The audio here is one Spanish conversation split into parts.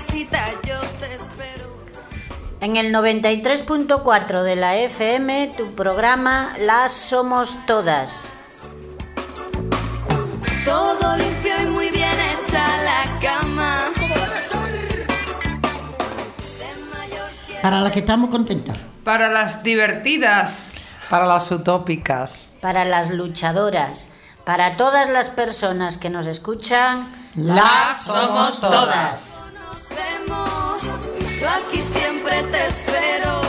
casita yo te espero. En el 93.4 de la FM, tu programa Las Somos Todas. Todo limpio y muy bien hecha la cama. Para las que estamos contentas. Para las divertidas. Para las utópicas. Para las luchadoras. Para todas las personas que nos escuchan. Las somos todas. Yo aquí siempre te espero.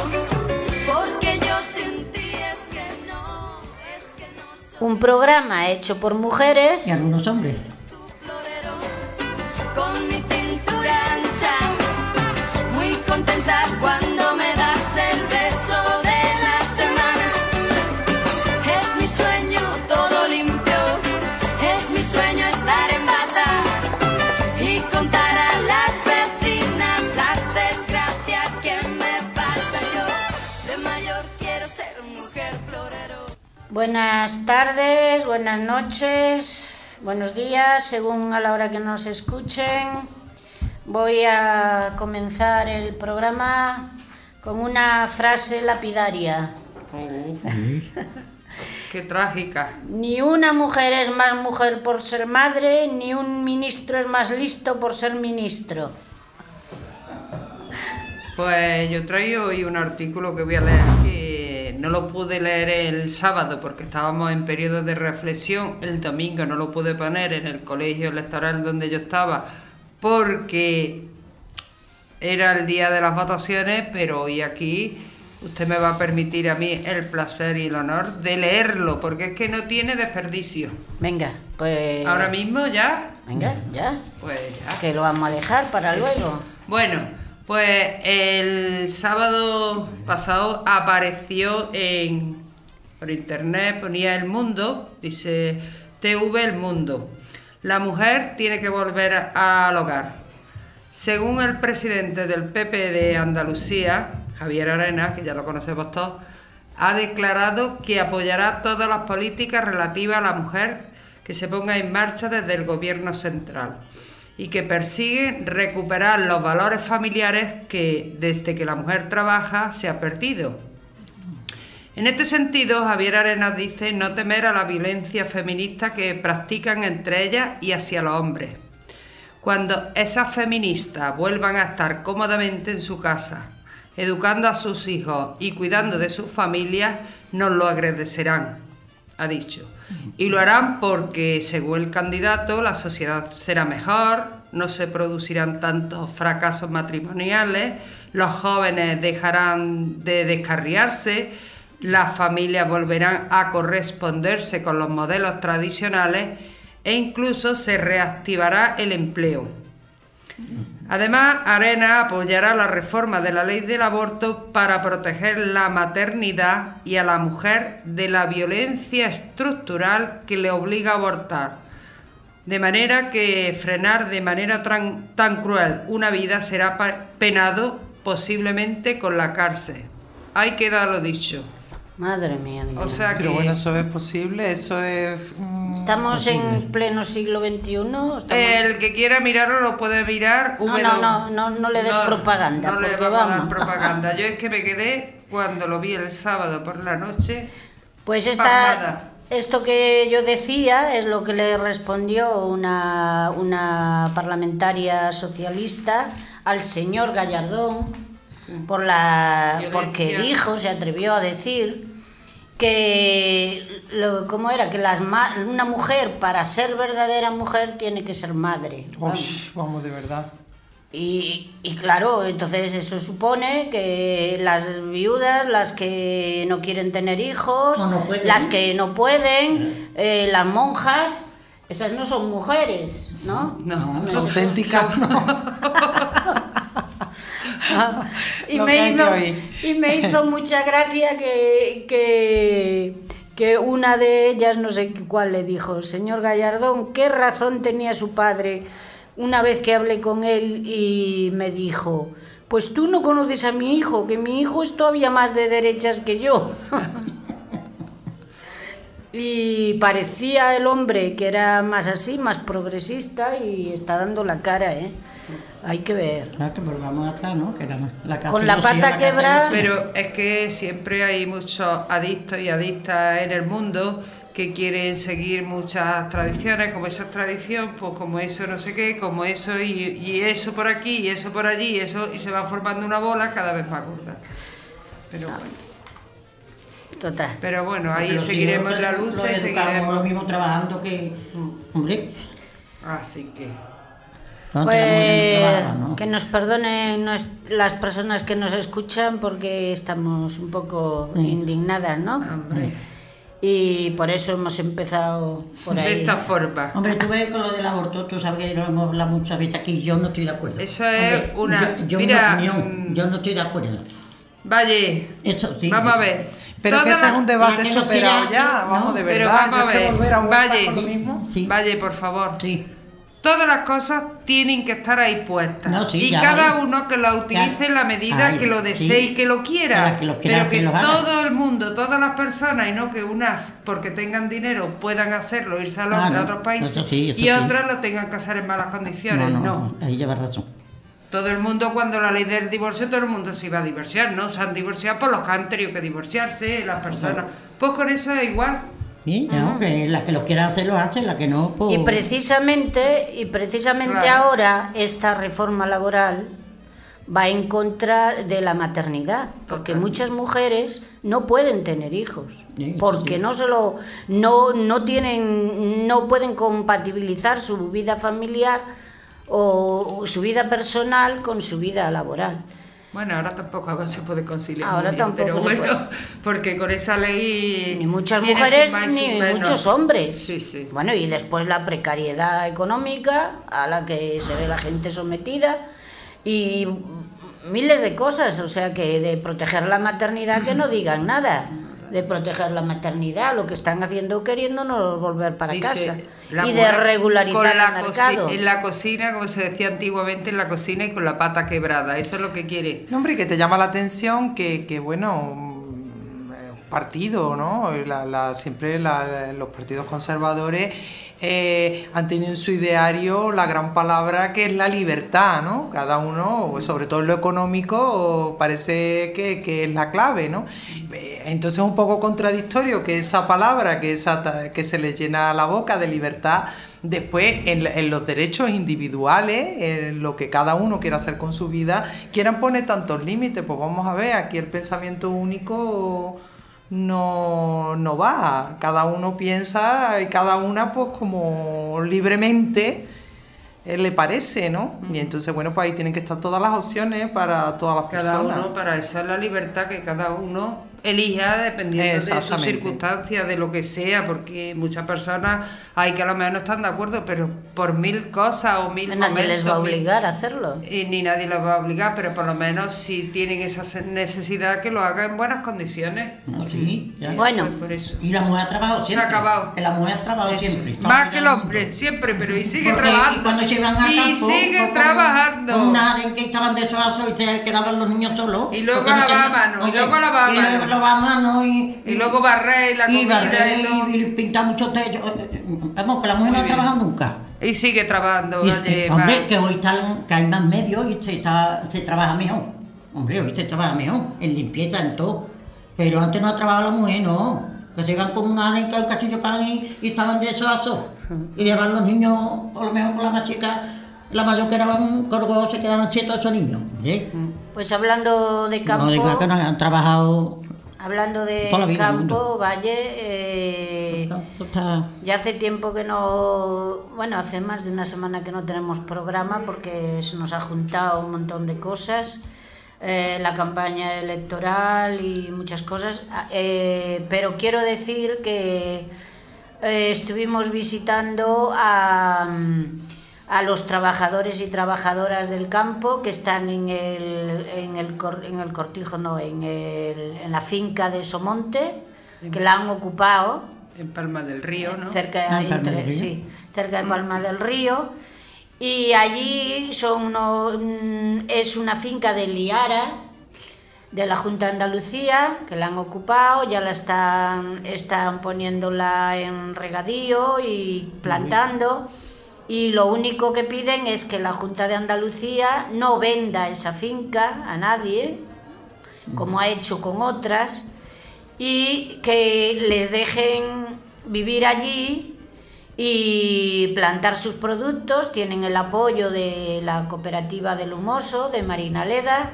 Porque yo sin ti es que no, es que no soy Un programa hecho por mujeres. Y algunos hombres. Con mi cintura ancha, muy contenta cuando Buenas tardes, buenas noches, buenos días, según a la hora que nos escuchen. Voy a comenzar el programa con una frase lapidaria. Qué trágica. Ni una mujer es más mujer por ser madre, ni un ministro es más listo por ser ministro. Pues yo traigo hoy un artículo que voy a leer que no lo pude leer el sábado porque estábamos en periodo de reflexión. El domingo no lo pude poner en el colegio electoral donde yo estaba porque era el día de las votaciones, pero hoy aquí usted me va a permitir a mí el placer y el honor de leerlo porque es que no tiene desperdicio. Venga, pues... Ahora mismo ya, Venga, ya. pues ya. Que lo vamos a dejar para Eso. luego. Bueno, pues el sábado pasado apareció en por internet, ponía El Mundo, dice TV El Mundo. La mujer tiene que volver al hogar. Según el presidente del PP de Andalucía, Javier Arena, que ya lo conocemos todos, ha declarado que apoyará todas las políticas relativas a la mujer que se ponga en marcha desde el gobierno central y que persigue recuperar los valores familiares que desde que la mujer trabaja se ha perdido. En este sentido, Javier Arenas dice no temer a la violencia feminista que practican entre ellas y hacia los hombres. Cuando esas feministas vuelvan a estar cómodamente en su casa, educando a sus hijos y cuidando de sus familias, nos lo agradecerán, ha dicho. Y lo harán porque, según el candidato, la sociedad será mejor, no se producirán tantos fracasos matrimoniales, los jóvenes dejarán de descarriarse, las familias volverán a corresponderse con los modelos tradicionales e incluso se reactivará el empleo. Además, Arena apoyará la reforma de la ley del aborto para proteger la maternidad y a la mujer de la violencia estructural que le obliga a abortar. De manera que frenar de manera tan, cruel una vida será penado posiblemente con la cárcel. Ahí queda lo dicho. Madre mía. O sea que... Pero bueno, eso es posible, eso es... mm, Estamos en pleno siglo XXI. Estamos... El que quiera mirarlo lo puede mirar. No, W. no, no, no, no le des propaganda, No le vamos a dar propaganda. Yo es que me quedé cuando lo vi el sábado por la noche. Pues esta, esto que yo decía es lo que le respondió una, una parlamentaria socialista al señor Gallardón por la Violencia. porque dijo, se atrevió a decir que lo, cómo era que las ma- una mujer para ser verdadera mujer tiene que ser madre. Vamos. Vamos, de verdad. Y, y claro, entonces eso supone que las viudas, las que no quieren tener hijos, no las que no pueden, eh, las monjas, esas no son mujeres, ¿no? No, eso- Auténtica, no. y, me hizo, y me hizo mucha gracia que, que, que una de ellas, no sé cuál, le dijo, señor Gallardón, ¿qué razón tenía su padre una vez que hablé con él y me dijo, pues tú no conoces a mi hijo, que mi hijo es todavía más de derechas que yo? y parecía el hombre que era más así, más progresista y está dando la cara, ¿eh? Hay que ver. Claro, que volvamos atrás, ¿no? Que era más la casa Con la pata quebrada. Pero es que siempre hay muchos adictos y adictas en el mundo que quieren seguir muchas tradiciones, como esa tradición, pues como eso no sé qué, como eso y, y eso por aquí y eso por allí, y eso y se va formando una bola cada vez más gorda. Pero Ah. bueno, Total. pero bueno, ahí Pero seguiremos la lucha y seguiremos. lo mismo trabajando que... Hombre, Así que no, Pues trabaja, ¿no? que nos perdonen nos- las personas que nos escuchan porque estamos un poco indignadas, ¿no? hombre, Y por eso hemos empezado por de ahí. esta forma. Hombre, tú ves con lo del aborto, tú sabes que lo hemos hablado muchas veces aquí, yo no estoy de acuerdo. Eso es Hombre, una- Yo, yo mira, mi opinión, mm, yo no estoy de acuerdo. Vaya, Eso sí. vamos a ver. Pero que ese es un debate la no superado ya, ¿no? vamos, de Pero verdad. vamos yo es que ver, volver a Valle. con lo mismo. Sí. Valle, por favor. Sí. Todas las cosas tienen que estar ahí puestas. No, sí, y cada vale. uno que lo utilice en la medida Ay, que lo desee y que lo quiera. Que lo quiera, Pero que, que todo el mundo, todas las personas, y no que unas, porque tengan dinero, puedan hacerlo, irse a, los- Ah, a no. otros países, Eso eso y otras lo tengan que hacer en malas condiciones. No, No, no, ahí llevas razón. Todo el mundo, cuando la ley del divorcio, todo el mundo se iba a divorciar, ¿no? Se han divorciado por los que han tenido que divorciarse, las personas. Pues con eso es igual. Sí, no, que la que lo quiera hacer lo hace, la que no, pues... Y precisamente, y precisamente Claro. ahora esta reforma laboral va en contra de la maternidad, porque Totalmente. muchas mujeres no pueden tener hijos, Sí, porque sí. no se lo no no tienen no pueden compatibilizar su vida familiar o, su vida personal con su vida laboral. Bueno, ahora tampoco se puede conciliar. Ahora bien, tampoco pero se bueno, porque con esa ley. Ni muchas mujeres más ni muchos hombres. Sí, sí. Bueno, y después la precariedad económica a la que se ve la gente sometida y miles de cosas, o sea que de proteger la maternidad que no digan nada. De proteger la maternidad, lo que están haciendo queriéndonos volver para Dice, casa. la Y de regularizar con la el mercado. en la cocina, como se decía antiguamente, en la cocina y con la pata quebrada. Eso es lo que quiere. No, hombre, que te llama la atención que, que bueno, partido, ¿no? La- siempre los partidos conservadores eh, han tenido en su ideario la gran palabra que es la libertad, ¿no? Cada uno, sobre todo en lo económico, parece que, que es la clave, ¿no? Entonces es un poco contradictorio que esa palabra, que, esa, que se le llena la boca de libertad, Después, en los derechos individuales, en lo que cada uno quiera hacer con su vida, quieran poner tantos límites. Pues vamos a ver, aquí el pensamiento único no, no va. Cada uno piensa y cada una, pues como libremente eh, le parece, ¿no? Y entonces, bueno, pues ahí tienen que estar todas las opciones para todas las Cada personas. uno, para eso es la libertad que cada uno elija dependiendo de sus circunstancias, de lo que sea, porque muchas personas hay que a lo mejor no están de acuerdo, pero por mil cosas o mil Nadie les va a obligar a hacerlo. Y ni nadie los va a obligar, pero por lo menos si tienen esa necesidad que lo hagan en buenas condiciones. No, sí, ya. Bueno. Pues por eso. Y la mujer ha trabajado Se ha siempre. acabado. La mujer ha trabajado Eso. siempre. está Más que el hombre, siempre, pero y sigue Porque trabajando. cuando iban al y campo, sigue fue con- trabajando. Con una aren que estaban de esos y se quedaban los niños solos. Y luego porque no mano, y luego Y luego mano. lavaba mano y... Y luego barrer y la y comida barrer y todo. y pintar muchos techos. Vamos, que la mujer Muy no ha bien. trabajado nunca. Y sigue trabajando. Eh, hombre, que hoy están- que hay más medios y se, está, se trabaja mejor. Hombre, hoy se trabaja mejor, en limpieza, en todo. Pero antes no ha trabajado la mujer, no. Que se iban con una arenca, un cachillo de pan y, estaban de eso a eso. Y llevaban los niños, a lo mejor con la más chica, la mayor que eran corgos, se quedaban siete o ocho niños. ¿sí? Pues hablando de campo, No diga que no han trabajado. Hablando de vida, campo. Valle, eh, ya hace tiempo que no, bueno, hace más de una semana que no tenemos programa porque se nos ha juntado un montón de cosas, eh, la campaña electoral y muchas cosas, eh, pero quiero decir que estuvimos visitando a, a los trabajadores y trabajadoras del campo que están en el, en el, cor- en el cortijo, no, en, el- en la finca de Somonte, que la han ocupado En Palma del Río, ¿no? cerca, Ah, en Palma entre- del Río. sí, cerca de Palma del Río. Y allí son uno- mm, es una finca de liara, de la Junta de Andalucía, que la han ocupado, ya la están, están poniéndola en regadío y plantando. Y lo único que piden es que la Junta de Andalucía no venda esa finca a nadie, como ha hecho con otras, y que les dejen vivir allí y plantar sus productos. Tienen el apoyo de la cooperativa del Humoso, de Marina Leda,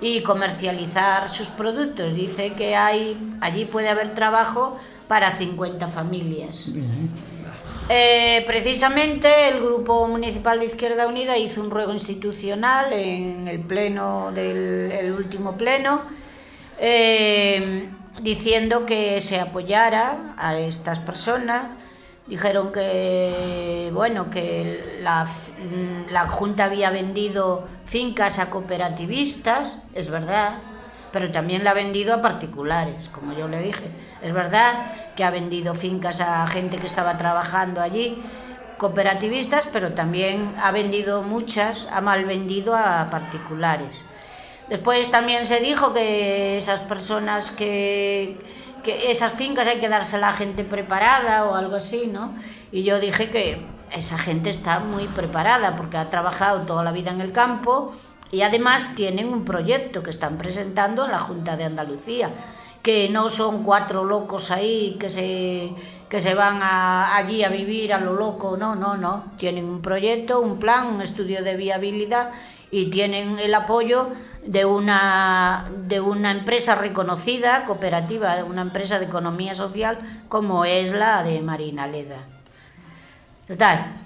y comercializar sus productos. Dice que hay, allí puede haber trabajo para 50 familias. Eh, precisamente el Grupo Municipal de Izquierda Unida hizo un ruego institucional en el pleno del el último pleno eh, diciendo que se apoyara a estas personas. Dijeron que bueno que la Junta había vendido fincas a cooperativistas, es verdad, pero también la ha vendido a particulares, como yo le dije. Es verdad que ha vendido fincas a gente que estaba trabajando allí, cooperativistas, pero también ha vendido muchas, ha mal vendido a particulares. Después también se dijo que esas personas que, que esas fincas hay que dársela a gente preparada o algo así, ¿no? Y yo dije que esa gente está muy preparada porque ha trabajado toda la vida en el campo y además tienen un proyecto que están presentando en la Junta de Andalucía, que no son cuatro locos ahí que se, que se van a, allí a vivir a lo loco, no, no, no. Tienen un proyecto, un plan, un estudio de viabilidad y tienen el apoyo de una, de una empresa reconocida, cooperativa, una empresa de economía social como es la de Marina Leda. Total,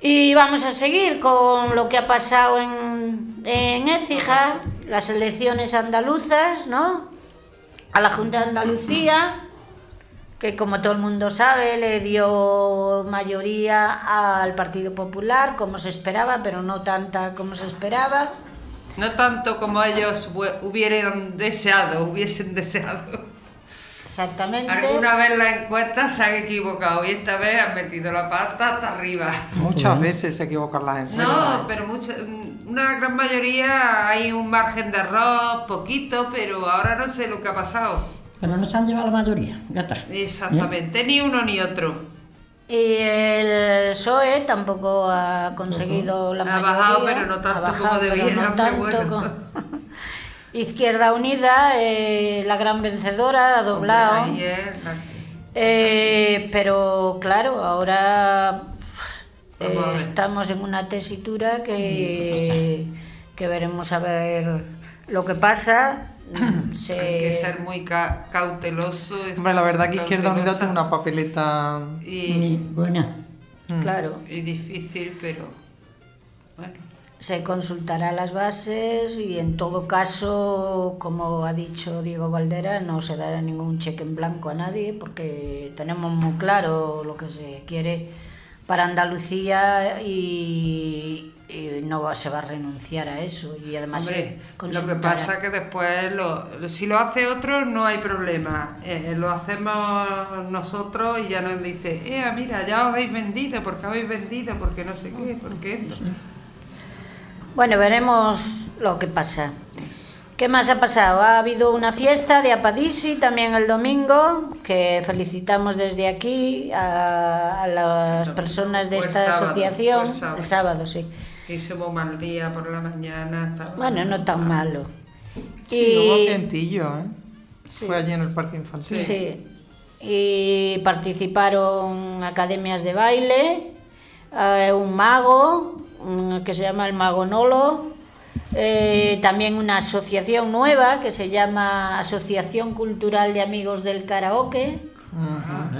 y vamos a seguir con lo que ha pasado en, en Écija, las elecciones andaluzas, ¿no? A la Junta de Andalucía, que como todo el mundo sabe, le dio mayoría al Partido Popular, como se esperaba, pero no tanta como se esperaba. No tanto como ellos hubieran deseado, hubiesen deseado. Exactamente. Alguna vez las encuestas se han equivocado y esta vez han metido la pata hasta arriba. Muchas veces se equivocan las encuestas. No, pero mucha, una gran mayoría hay un margen de error, poquito, pero ahora no sé lo que ha pasado. Pero no se han llevado la mayoría, ya está. Exactamente, ni uno ni otro. Y el PSOE tampoco ha conseguido la Ha mayoría. bajado, pero no tanto ha bajado, como pero debiera, no pero tanto bueno. como- Izquierda Unida, eh, la gran vencedora, ha doblado. Eh, pero claro, ahora eh, estamos en una tesitura que, que veremos a ver lo que pasa. Se- Hay que ser muy ca- cauteloso. Hombre, la verdad que Izquierda Unida tiene una papeleta... Y, buena. Claro, y difícil, pero bueno. Se consultará las bases y en todo caso, como ha dicho Diego Valdera, no se dará ningún cheque en blanco a nadie porque tenemos muy claro lo que se quiere para Andalucía y, y no va- se va a renunciar a eso. Y además Hombre, lo que pasa que después, lo, lo- si lo hace otro, no hay problema. Eh, lo hacemos nosotros y ya nos dice, eh, mira, ya os habéis vendido, porque habéis vendido, porque no sé qué, porque esto. Bueno, veremos lo que pasa. ¿Qué más ha pasado? Ha habido una fiesta de Apadisi también el domingo, que felicitamos desde aquí a, a las personas de esta sábado, asociación. el sábado. El sábado, sí. Hicimos mal día por la mañana. estaba- Bueno, no tan malo. Sí, hubo Y, vientillo, ¿eh? Sí. Fue allí en el parque infantil. sí. Y participaron academias de baile, eh, un mago que se llama el Mago Nolo, eh, también una asociación nueva que se llama Asociación Cultural de Amigos del Karaoke. Ajá.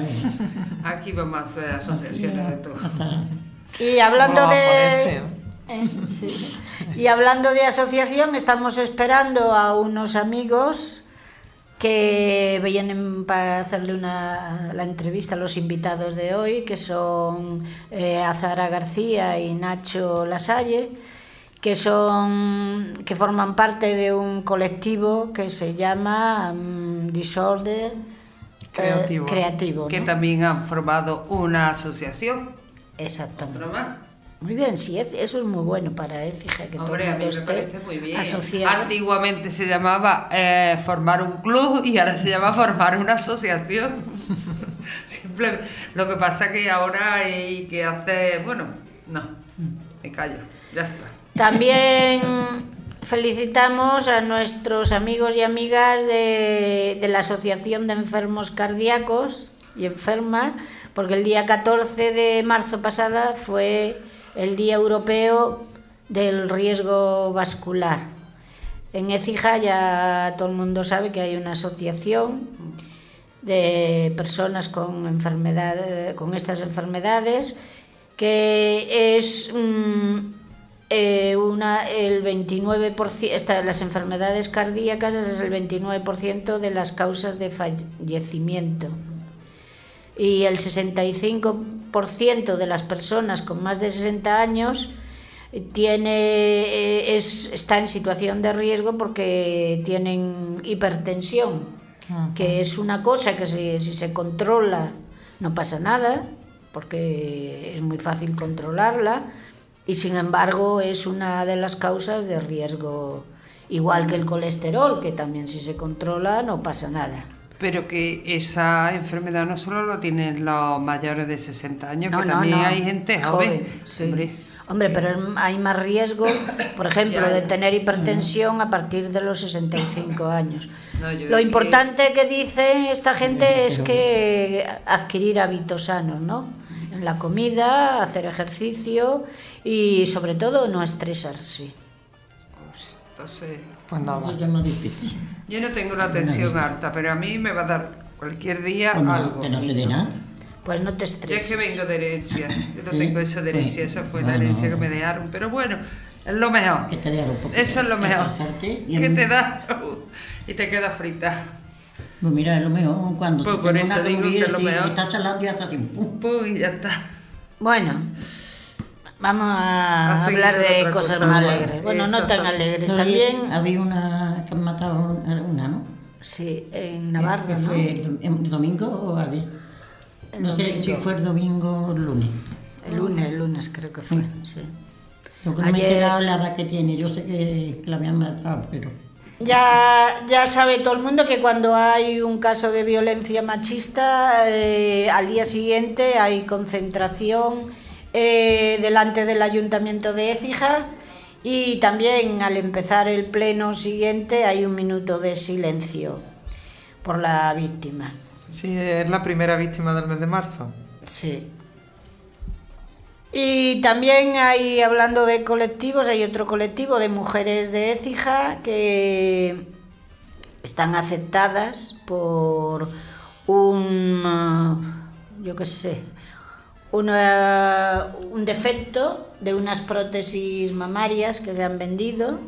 Aquí vamos a hacer asociaciones de todo. Y hablando de... sí. Y hablando de asociación, estamos esperando a unos amigos que vienen para hacerle una, la entrevista a los invitados de hoy, que son eh, Azara García y Nacho Lasalle, que son que forman parte de un colectivo que se llama mm, Disorder eh, Creativo. creativo Que también han formado una asociación. Exactamente. Muy bien, sí, es- eso es muy bueno para Écija, que Hombre, todo a mí me parece muy bien. asociado. Antiguamente se llamaba eh, formar un club y ahora se llama formar una asociación. Simple- Lo que pasa que ahora hay que hacer, bueno, no, me callo, ya está. También felicitamos a nuestros amigos y amigas de, de la Asociación de Enfermos Cardíacos y Enfermas, porque el día 14 de marzo pasada fue el Día Europeo del Riesgo Vascular. En Écija ya todo el mundo sabe que hay una asociación de personas con enfermedad, con estas enfermedades que es mm, eh, una, el 29%, esta, las enfermedades cardíacas es el 29% de las causas de fallecimiento. Y el 65% de las personas con más de 60 años tiene, eh, es, está en situación de riesgo porque tienen hipertensión, que es una cosa que si, si se controla no pasa nada, porque es muy fácil controlarla, y sin embargo es una de las causas de riesgo, igual que el colesterol, que también si se controla no pasa nada. Pero que esa enfermedad no solo lo tienen los mayores de 60 años, No, que no, también no. hay gente joven. sí. Hombre. Hombre, pero hay más riesgo, por ejemplo, Ya. de tener hipertensión a partir de los 65 años. No, yo Lo es que- importante que dice esta gente es que adquirir hábitos sanos, ¿no? En la comida, hacer ejercicio y sobre todo no estresarse. Entonces, Pues nada. Eso ya es más difícil. yo no tengo la tensión alta, pero a mí me va a dar cualquier día Pues no, algo. que no te dé nada. Pues no te Yo es estreses. que vengo de herencia, yo no Sí, tengo eso de herencia, pues, esa fue la bueno. herencia que me dejaron, pero bueno, es lo mejor. Que te poquito. Eso es lo mejor. Y Que te da y te queda frita. Pues mira, es lo mejor cuando Pues tú por eso una digo que es lo y mejor. estás charlando y haces así, pum. Pum, y ya está. Bueno, vamos a, hablar de cosas cosa, más bueno, alegres. Bueno, no tan alegres. No, También, Había una que han matado una, ¿no? sí, en Navarra, Que ¿no? fue el, dom- el domingo o ayer. El no sé si fue el domingo o el lunes. El lunes, el lunes creo que fue, sí. Lo que no me he es la edad que tiene. Yo sé que la habían matado, pero... Ya, ya sabe todo el mundo que cuando hay un caso de violencia machista, eh, al día siguiente hay concentración eh, delante del ayuntamiento de Écija y también al empezar el pleno siguiente hay un minuto de silencio por la víctima. Sí, es la primera víctima del mes de marzo. Sí. Y también hay, hablando de colectivos, hay otro colectivo de mujeres de Écija que están afectadas por un, eh, yo qué sé, una- un defecto de unas prótesis mamarias que se han vendido,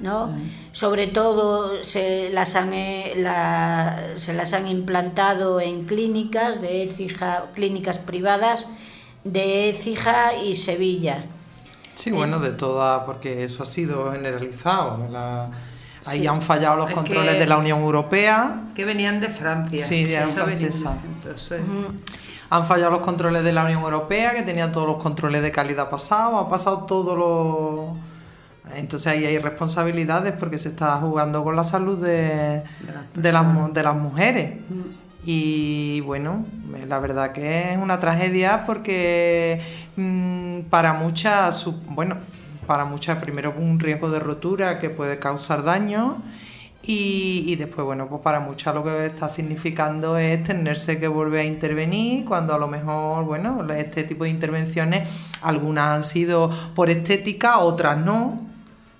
¿no? Sobre todo se las han, eh, la- se las han implantado en clínicas de Écija, clínicas privadas de Écija y Sevilla. Sí, bueno, de todas, porque eso ha sido generalizado. la- Ahí Sí. han fallado los Es controles que- de la Unión Europea, Que venían de Francia. Sí, venía- francesas. Entonces, han fallado los controles de la Unión Europea, que tenía todos los controles de calidad pasados, ha pasado todo lo... Entonces ahí hay responsabilidades porque se está jugando con la salud de, de, las, de las mujeres. Y bueno, la verdad que es una tragedia porque mm, para muchas, bueno, para muchas primero un riesgo de rotura que puede causar daño y, y después, bueno, pues para muchas lo que está significando es tenerse que volver a intervenir cuando a lo mejor, bueno, este tipo de intervenciones, algunas han sido por estética, otras no,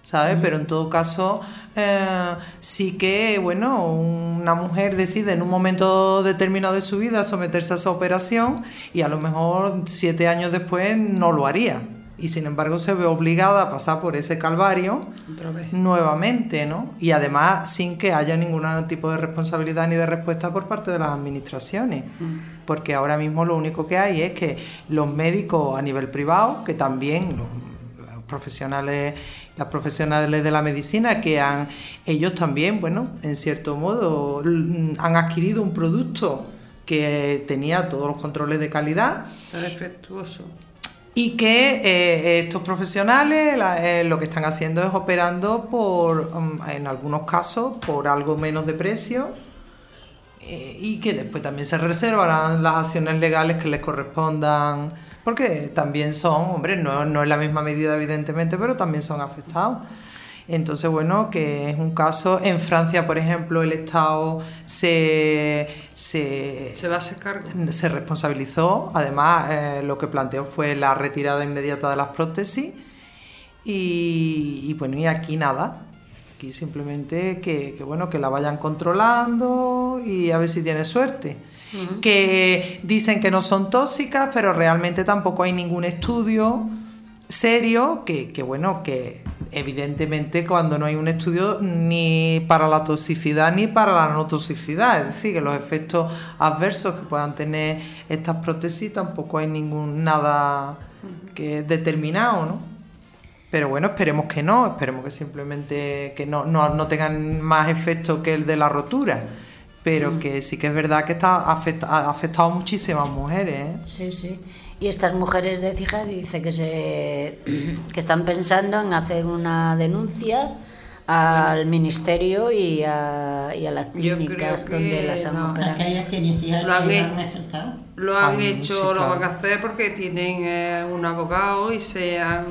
¿sabes? Pero en todo caso, eh, sí que, bueno, una mujer decide en un momento determinado de su vida someterse a esa operación y a lo mejor siete años después no lo haría. Y sin embargo se ve obligada a pasar por ese calvario otra vez. nuevamente, ¿no? Y además sin que haya ningún tipo de responsabilidad ni de respuesta por parte de las administraciones. Porque ahora mismo lo único que hay es que los médicos a nivel privado, que también los, los profesionales, las profesionales de la medicina, que han, ellos también, bueno, en cierto modo, l- han adquirido un producto que tenía todos los controles de calidad Está defectuoso. Y que eh, estos profesionales eh, lo que están haciendo es operando por, um, en algunos casos, por algo menos de precio eh, y que después también se reservarán las acciones legales que les correspondan, porque también son, hombre, no, no es la misma medida evidentemente, pero también son afectados. Entonces, bueno, que es un caso, en Francia, por ejemplo, el Estado se, se, Se va a hacer cargo. se responsabilizó. Además, eh, lo que planteó fue la retirada inmediata de las prótesis. Y, y bueno, y aquí nada. Aquí simplemente que, que, bueno, que la vayan controlando y a ver si tiene suerte. Que dicen que no son tóxicas, pero realmente tampoco hay ningún estudio serio que, que, bueno, que evidentemente cuando no hay un estudio ni para la toxicidad ni para la no toxicidad, es decir, que los efectos adversos que puedan tener estas prótesis tampoco hay ningún nada que determinado, ¿no? Pero bueno, esperemos que no, esperemos que simplemente que no, no, no tengan más efecto que el de la rotura. Pero que sí que es verdad que está afecta, ha afectado a muchísimas mujeres. ¿eh? Sí, sí. Y estas mujeres de Cija dice que se que están pensando en hacer una denuncia al ministerio y a, y a las clínicas donde que las han no. operado. Lo han que hecho. han afectado. Lo han Ay, hecho, sí, lo claro. van a hacer porque tienen eh, un abogado y se han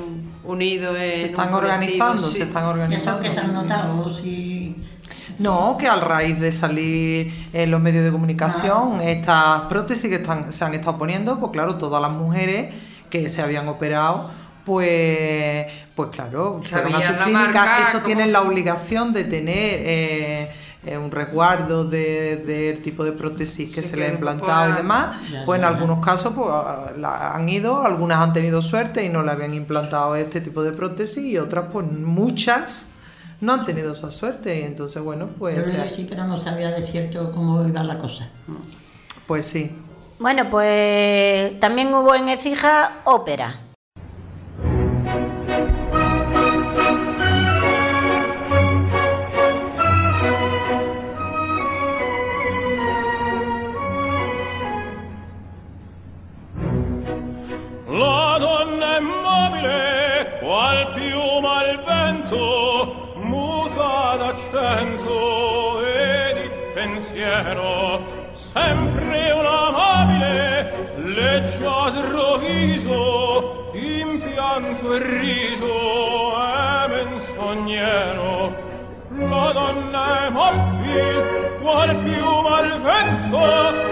unido en Se un están colectivo, organizando, sí. se están Eso organizando. que se han notado, sí. No, que a raíz de salir en los medios de comunicación estas prótesis que están, se han estado poniendo, pues claro, todas las mujeres que se habían operado, pues, pues claro, fueron a sus clínicas, marca, eso cómo- tienen la obligación de tener eh, eh, un resguardo de- del tipo de prótesis que Sí, se que le ha implantado y demás, Ya, pues en ya. algunos casos pues, la- han ido, algunas han tenido suerte y no le habían implantado este tipo de prótesis y otras pues muchas no han tenido esa suerte y entonces bueno Yo pues le eh, decía que no sabía de cierto cómo iba la cosa. pues sí Bueno, pues también hubo en Ecija ópera. muta d'accento e di pensiero sempre un amabile leggiadro viso in pianto e riso è menzognero. La donna è molti qual più mal vento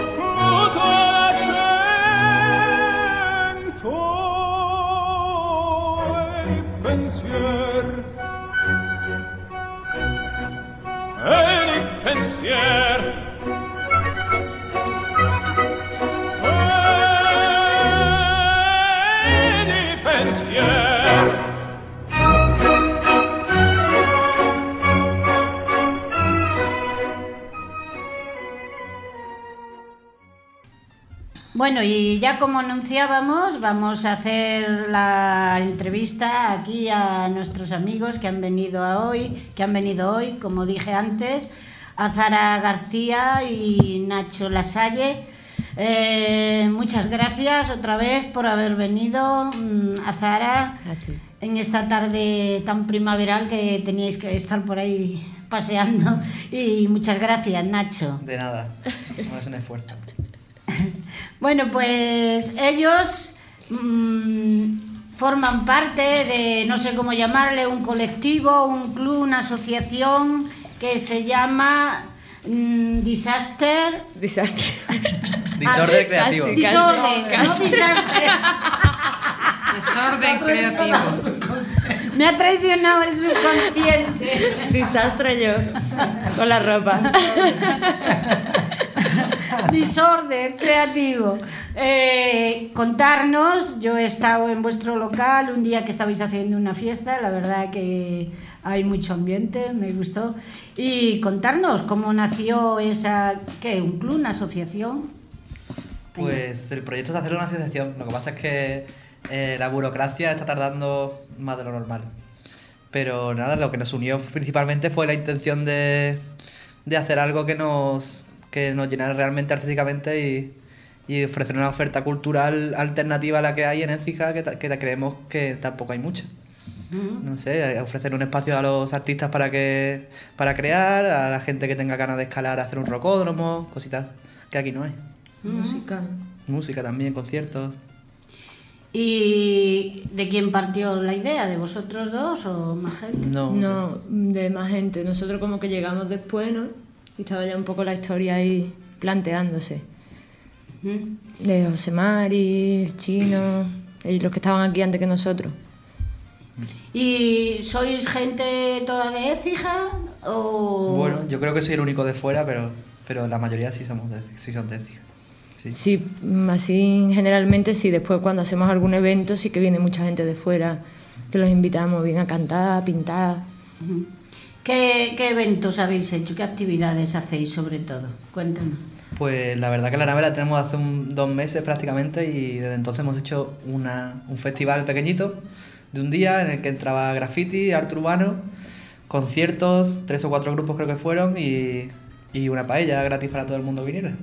Bueno, y ya como anunciábamos, vamos a hacer la entrevista aquí a nuestros amigos que han venido a hoy, que han venido hoy, como dije antes, a Zara García y Nacho Lasalle. Eh, muchas gracias otra vez por haber venido mm, a Zara en esta tarde tan primaveral que teníais que estar por ahí paseando. Y muchas gracias, Nacho. De nada, no es un esfuerzo. Bueno, pues ellos mm, forman parte de, no sé cómo llamarle, un colectivo, un club, una asociación que se llama mm, Disaster. Desastre. Disorden Ah, creativo. casi. Disorden, no. Disaster. Desorden creativo. Me ha traicionado el subconsciente. Desastre yo. Con la ropa. Disorder creativo. Eh, contarnos, yo he estado en vuestro local un día que estabais haciendo una fiesta, la verdad que hay mucho ambiente, me gustó. Y contarnos cómo nació esa, ¿qué? ¿Un club, una asociación? Pues el proyecto es hacer una asociación. Lo que pasa es que eh, la burocracia está tardando más de lo normal. Pero nada, lo que nos unió principalmente fue la intención de, de hacer algo que nos, que nos llenara realmente artísticamente y, y ofrecer una oferta cultural alternativa a la que hay en Écija, que, que creemos que tampoco hay mucha. No sé, ofrecer un espacio a los artistas para que para crear, a la gente que tenga ganas de escalar, hacer un rocódromo, cositas que aquí no hay. Música. Música también, conciertos. ¿Y de quién partió la idea? ¿De vosotros dos o más gente? No, No, de más gente. Nosotros como que llegamos después, ¿no? Y estaba ya un poco la historia ahí planteándose. De José Mari, el chino, ellos los que estaban aquí antes que nosotros. ¿Y sois gente toda de Écija? O... Bueno, yo creo que soy el único de fuera, pero, pero la mayoría sí somos de, sí son de Écija. Sí. Sí, mm, así generalmente sí. Después cuando hacemos algún evento sí que viene mucha gente de fuera, que los invitamos, vienen a cantar, a pintar. ¿Qué, ¿Qué eventos habéis hecho? ¿Qué actividades hacéis sobre todo? Cuéntanos. Pues la verdad que la nave la tenemos hace un- dos meses prácticamente y desde entonces hemos hecho una, un festival pequeñito de un día en el que entraba graffiti, arte urbano, conciertos, tres o cuatro grupos creo que fueron y, y una paella gratis para todo el mundo que viniera.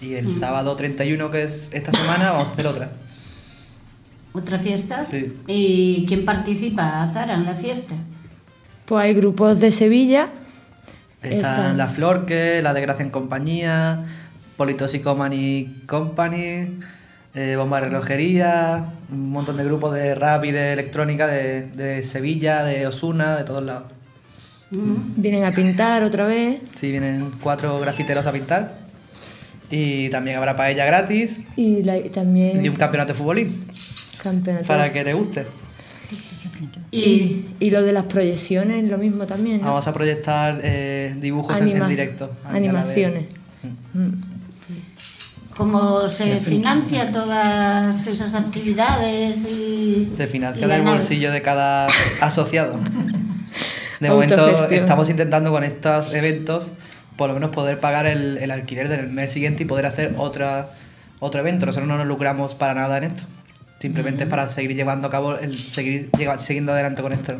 Y el sábado 31 que es esta semana vamos a hacer otra. ¿Otra fiesta? Sí. ¿Y quién participa, Zara, en la fiesta? Pues hay grupos de Sevilla. Están Están- La Florque, La de Gracia en Compañía, Politoxicomany Company, eh, Bomba Relojería, un montón de grupos de rap y de electrónica de, de Sevilla, de Osuna, de todos lados. Vienen a pintar otra vez. Sí, vienen cuatro grafiteros a pintar. Y también habrá paella gratis Y la- también y un campeonato de futbolín campeonato. para que te guste. Y, y lo de las proyecciones, lo mismo también. ¿no? Vamos a proyectar eh, dibujos en, directo. Animaciones. Mm. ¿Cómo se financia todas esas actividades? Y, Se y financia la del bolsillo de cada asociado. De momento estamos intentando con estos eventos por lo menos poder pagar el, el alquiler del mes siguiente y poder hacer otra, otro evento. Nosotros no nos lucramos para nada en esto. Simplemente para seguir llevando a cabo, el, seguir siguiendo adelante con esto.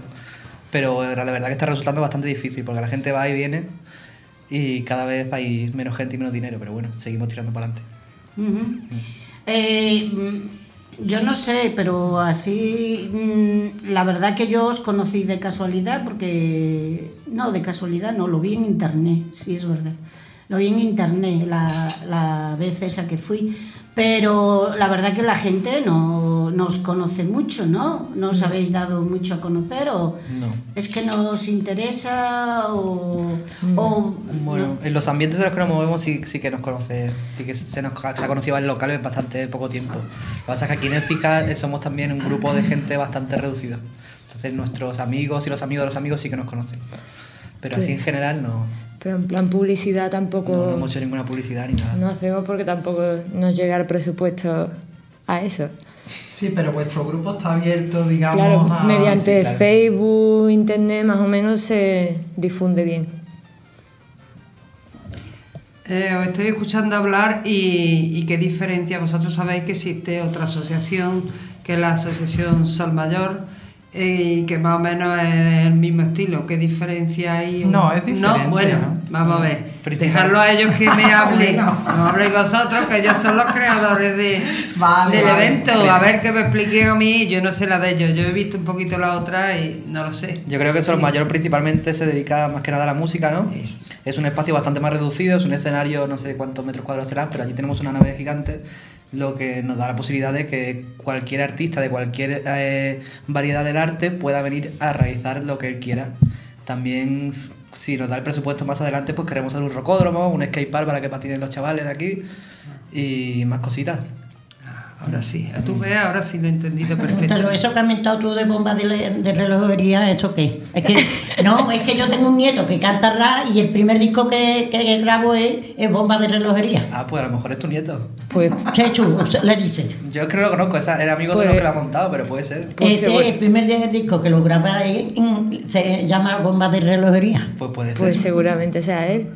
Pero la verdad que está resultando bastante difícil porque la gente va y viene y cada vez hay menos gente y menos dinero. Pero bueno, seguimos tirando para adelante. Ujú. Eh, mm, yo no sé, pero así, mm, la verdad que yo os conocí de casualidad, porque, no, de casualidad no, lo vi en internet, sí, es verdad. Lo vi en internet la, la vez esa que fui, pero la verdad que la gente no nos conoce mucho, ¿no? ¿No os habéis dado mucho a conocer o No. es que nos interesa o... o Bueno, en los ambientes en los que nos movemos sí, sí que nos conoce, sí que se nos se ha conocido en locales bastante poco tiempo. Lo que pasa es que aquí en Écija eh, somos también un grupo de gente bastante reducido. Entonces nuestros amigos y los amigos de los amigos sí que nos conocen. Pero así en general no, Pero en plan publicidad no, tampoco no hemos hecho ninguna publicidad ni nada. no hacemos porque tampoco nos llega el presupuesto a eso. Sí, pero vuestro grupo está abierto, digamos, Claro, a... mediante sí, claro. Facebook, internet, más o menos se difunde bien. Eh, os estoy escuchando hablar y, y qué diferencia. Vosotros sabéis que existe otra asociación, que es la Asociación Sol Mayor, y que más o menos es el mismo estilo. ¿Qué diferencia hay? No, es diferente, bueno, ¿no? vamos a ver. Principal- Dejarlo a ellos que me hablen. No. No habléis vosotros, que ellos son los creadores de, Vale, del vale. evento. A ver que me expliquen a mí. Yo no sé la de ellos. Yo he visto un poquito la otra y no lo sé. Yo creo que Sol Sí. Mayor principalmente se dedica más que nada a la música, ¿no? Es- Es un espacio bastante más reducido, es un escenario, no sé cuántos metros cuadrados serán, pero allí tenemos una nave gigante, lo que nos da la posibilidad de que cualquier artista de cualquier eh, variedad del arte pueda venir a realizar lo que él quiera. También, si nos da el presupuesto más adelante, pues queremos hacer un rocódromo, un skatepark para que patinen los chavales de aquí y más cositas. Ahora sí, a tú ves, ahora sí lo he entendido perfecto. Pero eso que has mentado tú de bombas de, de relojería, ¿eso qué? Es que, no, es que yo tengo un nieto que canta rap y el primer disco que, que grabo es, es bombas de relojería. Ah, pues a lo mejor es tu nieto. Pues, Chechu, le dice. Yo es que no lo conozco, era amigo de Pues- uno que lo ha montado, pero puede ser. Pues este, seguro. el primer de- disco que lo grabé ahí en- se llama bombas de relojería. Pues puede ser. pues seguramente sea él.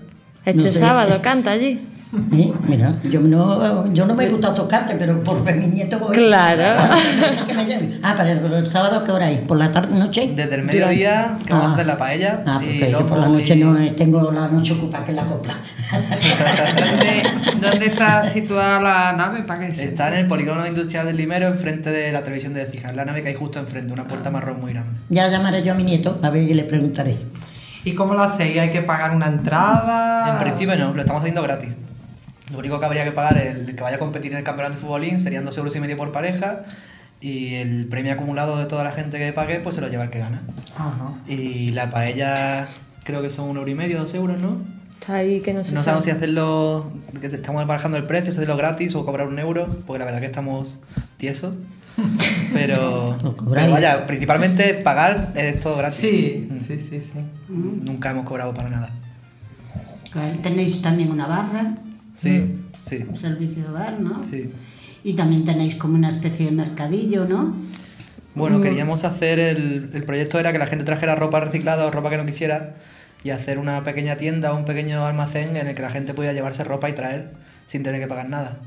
Este No sé. sábado canta allí. Sí, mira, yo no, yo no me gusta tocarte, pero por mi nieto voy. Claro. Que me lleve. Ah, pero el sábado, ¿qué hora hay? ¿Por la tarde, noche? Desde el mediodía, que vamos a hacer la paella. Ah, y yo por la noche y- no eh, tengo la noche ocupada que la copla. ¿Dónde, dónde está situada la nave? ¿Para qué Está en el polígono industrial del Limero, enfrente de la televisión de Cija. La nave que hay justo enfrente, una puerta marrón muy grande. ya llamaré yo a mi nieto, a ver y le preguntaré. ¿Y cómo lo hacéis? ¿Hay que pagar una entrada? En principio no, lo estamos haciendo gratis. Lo único que habría que pagar el que vaya a competir en el campeonato de futbolín serían dos euros y medio por pareja y el premio acumulado de toda la gente que pague pues se lo lleva el que gana. Ajá. Y la paella creo que son un euro y medio, dos euros, ¿no? Está ahí que no se No sabe. sabemos si hacerlo, que estamos barajando el precio, si hacerlo gratis o cobrar un euro, porque la verdad que estamos tiesos. Pero, pero vaya, principalmente pagar es todo gratis. Sí, Mm. sí, sí, sí. Nunca hemos cobrado para nada. Tenéis también una barra, Sí, sí, un servicio de bar, ¿no? sí. Y también tenéis como una especie de mercadillo, ¿no? Bueno, queríamos hacer el, el proyecto era que la gente trajera ropa reciclada o ropa que no quisiera y hacer una pequeña tienda o un pequeño almacén en el que la gente pudiera llevarse ropa y traer sin tener que pagar nada.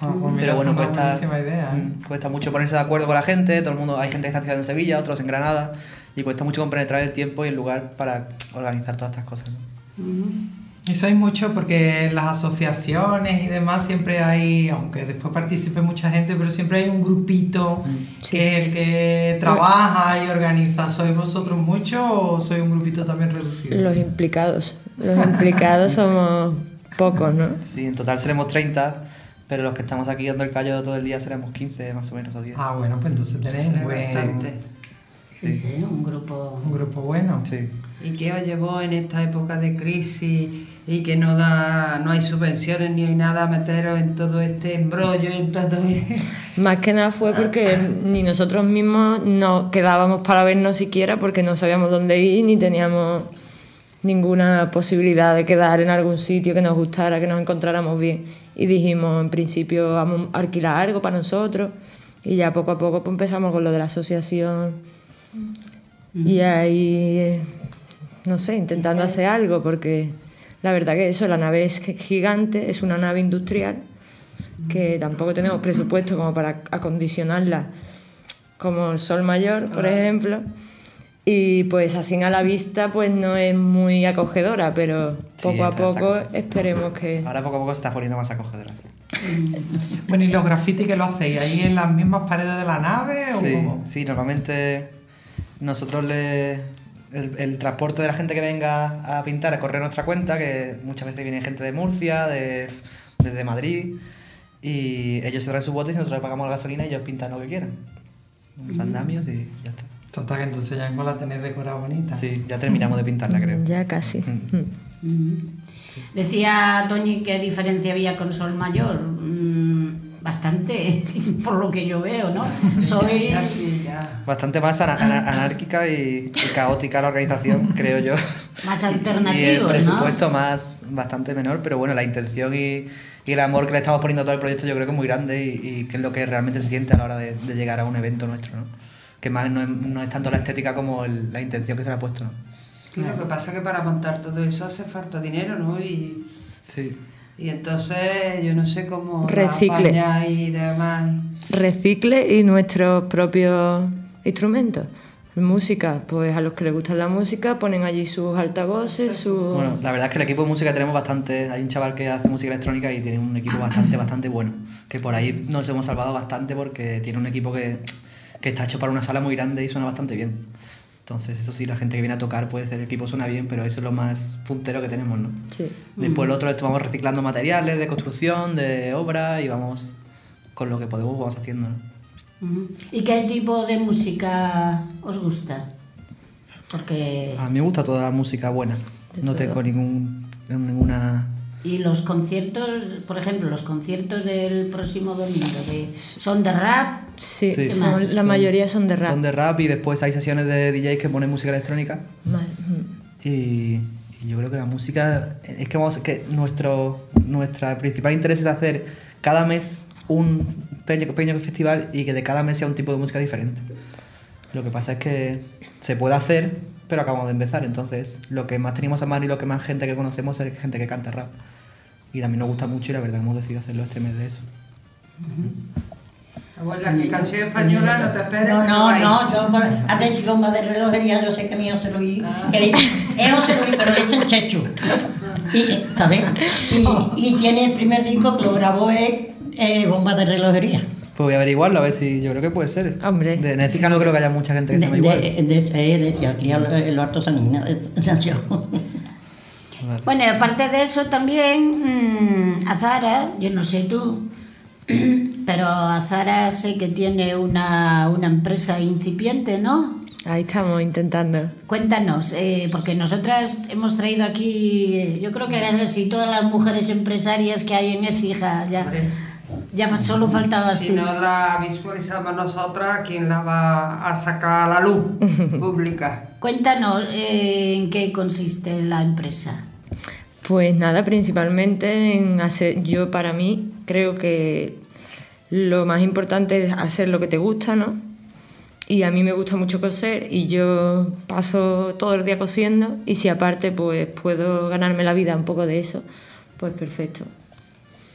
Ah, pues mira, Pero bueno, es una cuesta, buenísima idea. ¿eh? mm, cuesta mucho ponerse de acuerdo con la gente, todo el mundo, hay gente que está estudiando en Sevilla, otros en Granada, y cuesta mucho compenetrar el tiempo y el lugar para organizar todas estas cosas. ¿no? Y sois mucho porque en las asociaciones y demás siempre hay, aunque después participe mucha gente, pero siempre hay un grupito que es el que trabaja y organiza. ¿Sois vosotros muchos o sois un grupito también reducido? Los implicados. Los implicados somos pocos, ¿no? Sí, en total seremos 30, pero los que estamos aquí dando el callo todo el día seremos 15 más o menos o 10. Ah, bueno, pues entonces tenéis un, buen-. Sí, sí, un grupo. un grupo bueno. Sí. ¿Y qué os llevó en esta época de crisis y que no da, no hay subvenciones ni hay nada a meteros en todo este embrollo, en todo e-? Más que nada fue porque ni nosotros mismos nos quedábamos para vernos siquiera porque no sabíamos dónde ir ni teníamos ninguna posibilidad de quedar en algún sitio que nos gustara, que nos encontráramos bien. Y dijimos, en principio, vamos a alquilar algo para nosotros. Y ya poco a poco pues, empezamos con lo de la asociación. Y ahí, eh, no sé, intentando hacer algo, porque la verdad que eso, la nave es gigante, es una nave industrial que tampoco tenemos presupuesto como para acondicionarla como el Sol Mayor, por ejemplo. Y pues así a la vista pues no es muy acogedora, pero Sí, poco a poco esperemos que... Ahora poco a poco se está poniendo más acogedora. sí. Bueno, ¿y los grafitis que lo hacéis? ¿Ahí en las mismas paredes de la nave o Sí, cómo? sí, normalmente nosotros le, el, el transporte de la gente que venga a pintar a correr nuestra cuenta, que muchas veces viene gente de Murcia, de, desde Madrid, y ellos se traen su bote y nosotros le pagamos la gasolina y ellos pintan lo que quieran. Unos andamios y ya está. Total, que entonces ya mismo la tenéis decorada bonita. Sí, ya terminamos de pintarla, creo. Ya casi. Mm. Mm. Decía Toñi qué diferencia había con Sol Mayor. Bastante, por lo que yo veo, ¿no? Ya. Bastante más anárquica y, y caótica la organización, creo yo. Más y el presupuesto más bastante menor, pero bueno, la intención y, y el amor que le estamos poniendo a todo el proyecto yo creo que es muy grande y, y que es lo que realmente se siente a la hora de, de llegar a un evento nuestro, ¿no? Que más no es, no es tanto la estética como el- la intención que se le ha puesto, ¿no? Lo que pasa es que para montar todo eso hace falta dinero, ¿no? Y, Sí. Y entonces yo no sé cómo Recicle. y demás. Recicle y nuestros propios instrumentos. Música, pues a los que les gusta la música ponen allí sus altavoces, su... Bueno, la verdad es que el equipo de música tenemos bastante. Hay un chaval que hace música electrónica y tiene un equipo bastante, bastante bueno. Que por ahí nos hemos salvado bastante porque tiene un equipo que, que está hecho para una sala muy grande y suena bastante bien. Entonces, eso sí, la gente que viene a tocar puede ser, el equipo suena bien, pero eso es lo más puntero que tenemos, ¿no? Sí. Después, lo otro, es que vamos reciclando materiales de construcción, de obra y vamos con lo que podemos, vamos haciendo, ¿no? ¿Y qué tipo de música os gusta? Porque. A mí me gusta toda la música buena. No tengo ningún, ninguna Y los conciertos, por ejemplo, los conciertos del próximo domingo, de, ¿son de rap? Sí, la mayoría son de rap. Son de rap y después hay sesiones de DJs que ponen música electrónica. Y, y yo creo que la música es que vamos que nuestro nuestra principal interés es hacer cada mes un pequeño, pequeño festival y que de cada mes sea un tipo de música diferente. Lo que pasa es que se puede hacer, pero acabamos de empezar, entonces lo que más tenemos a mano y lo que más gente que conocemos es gente que canta rap. y también nos gusta mucho y la verdad hemos decidido hacerlo este mes de eso. Abuela, que canción española no te esperes. No, que no, no, yo por, antes de bomba de relojería, yo sé que mi José Luis, que le- es José Luis, pero es en Chechu. Y, eh, ¿sabes? Y, y tiene el primer disco que lo grabó es eh, bomba de relojería. Pues voy a averiguarlo, a ver si yo creo que puede ser. Hombre. De Nécica no creo que haya mucha gente que De, se llame igual. de, de, de, de, aquí Altos Saninas nació. Vale. Bueno, y aparte de eso también mm, Azara, yo no sé tú, pero Azara sé que tiene una, una empresa incipiente, ¿no? Ahí estamos intentando. Cuéntanos, eh, porque nosotras hemos traído aquí, yo creo que eran así todas las mujeres empresarias que hay en Écija, ya, Hombre. Ya solo faltabas Si tú. no la visualizamos nosotras, ¿quién la va a sacar a la luz pública? Cuéntanos eh, en qué consiste la empresa. Pues nada, principalmente en hacer, yo para mí creo que lo más importante es hacer lo que te gusta, ¿no? Y a mí me gusta mucho coser y yo paso todo el día cosiendo y si aparte pues puedo ganarme la vida un poco de eso, pues perfecto.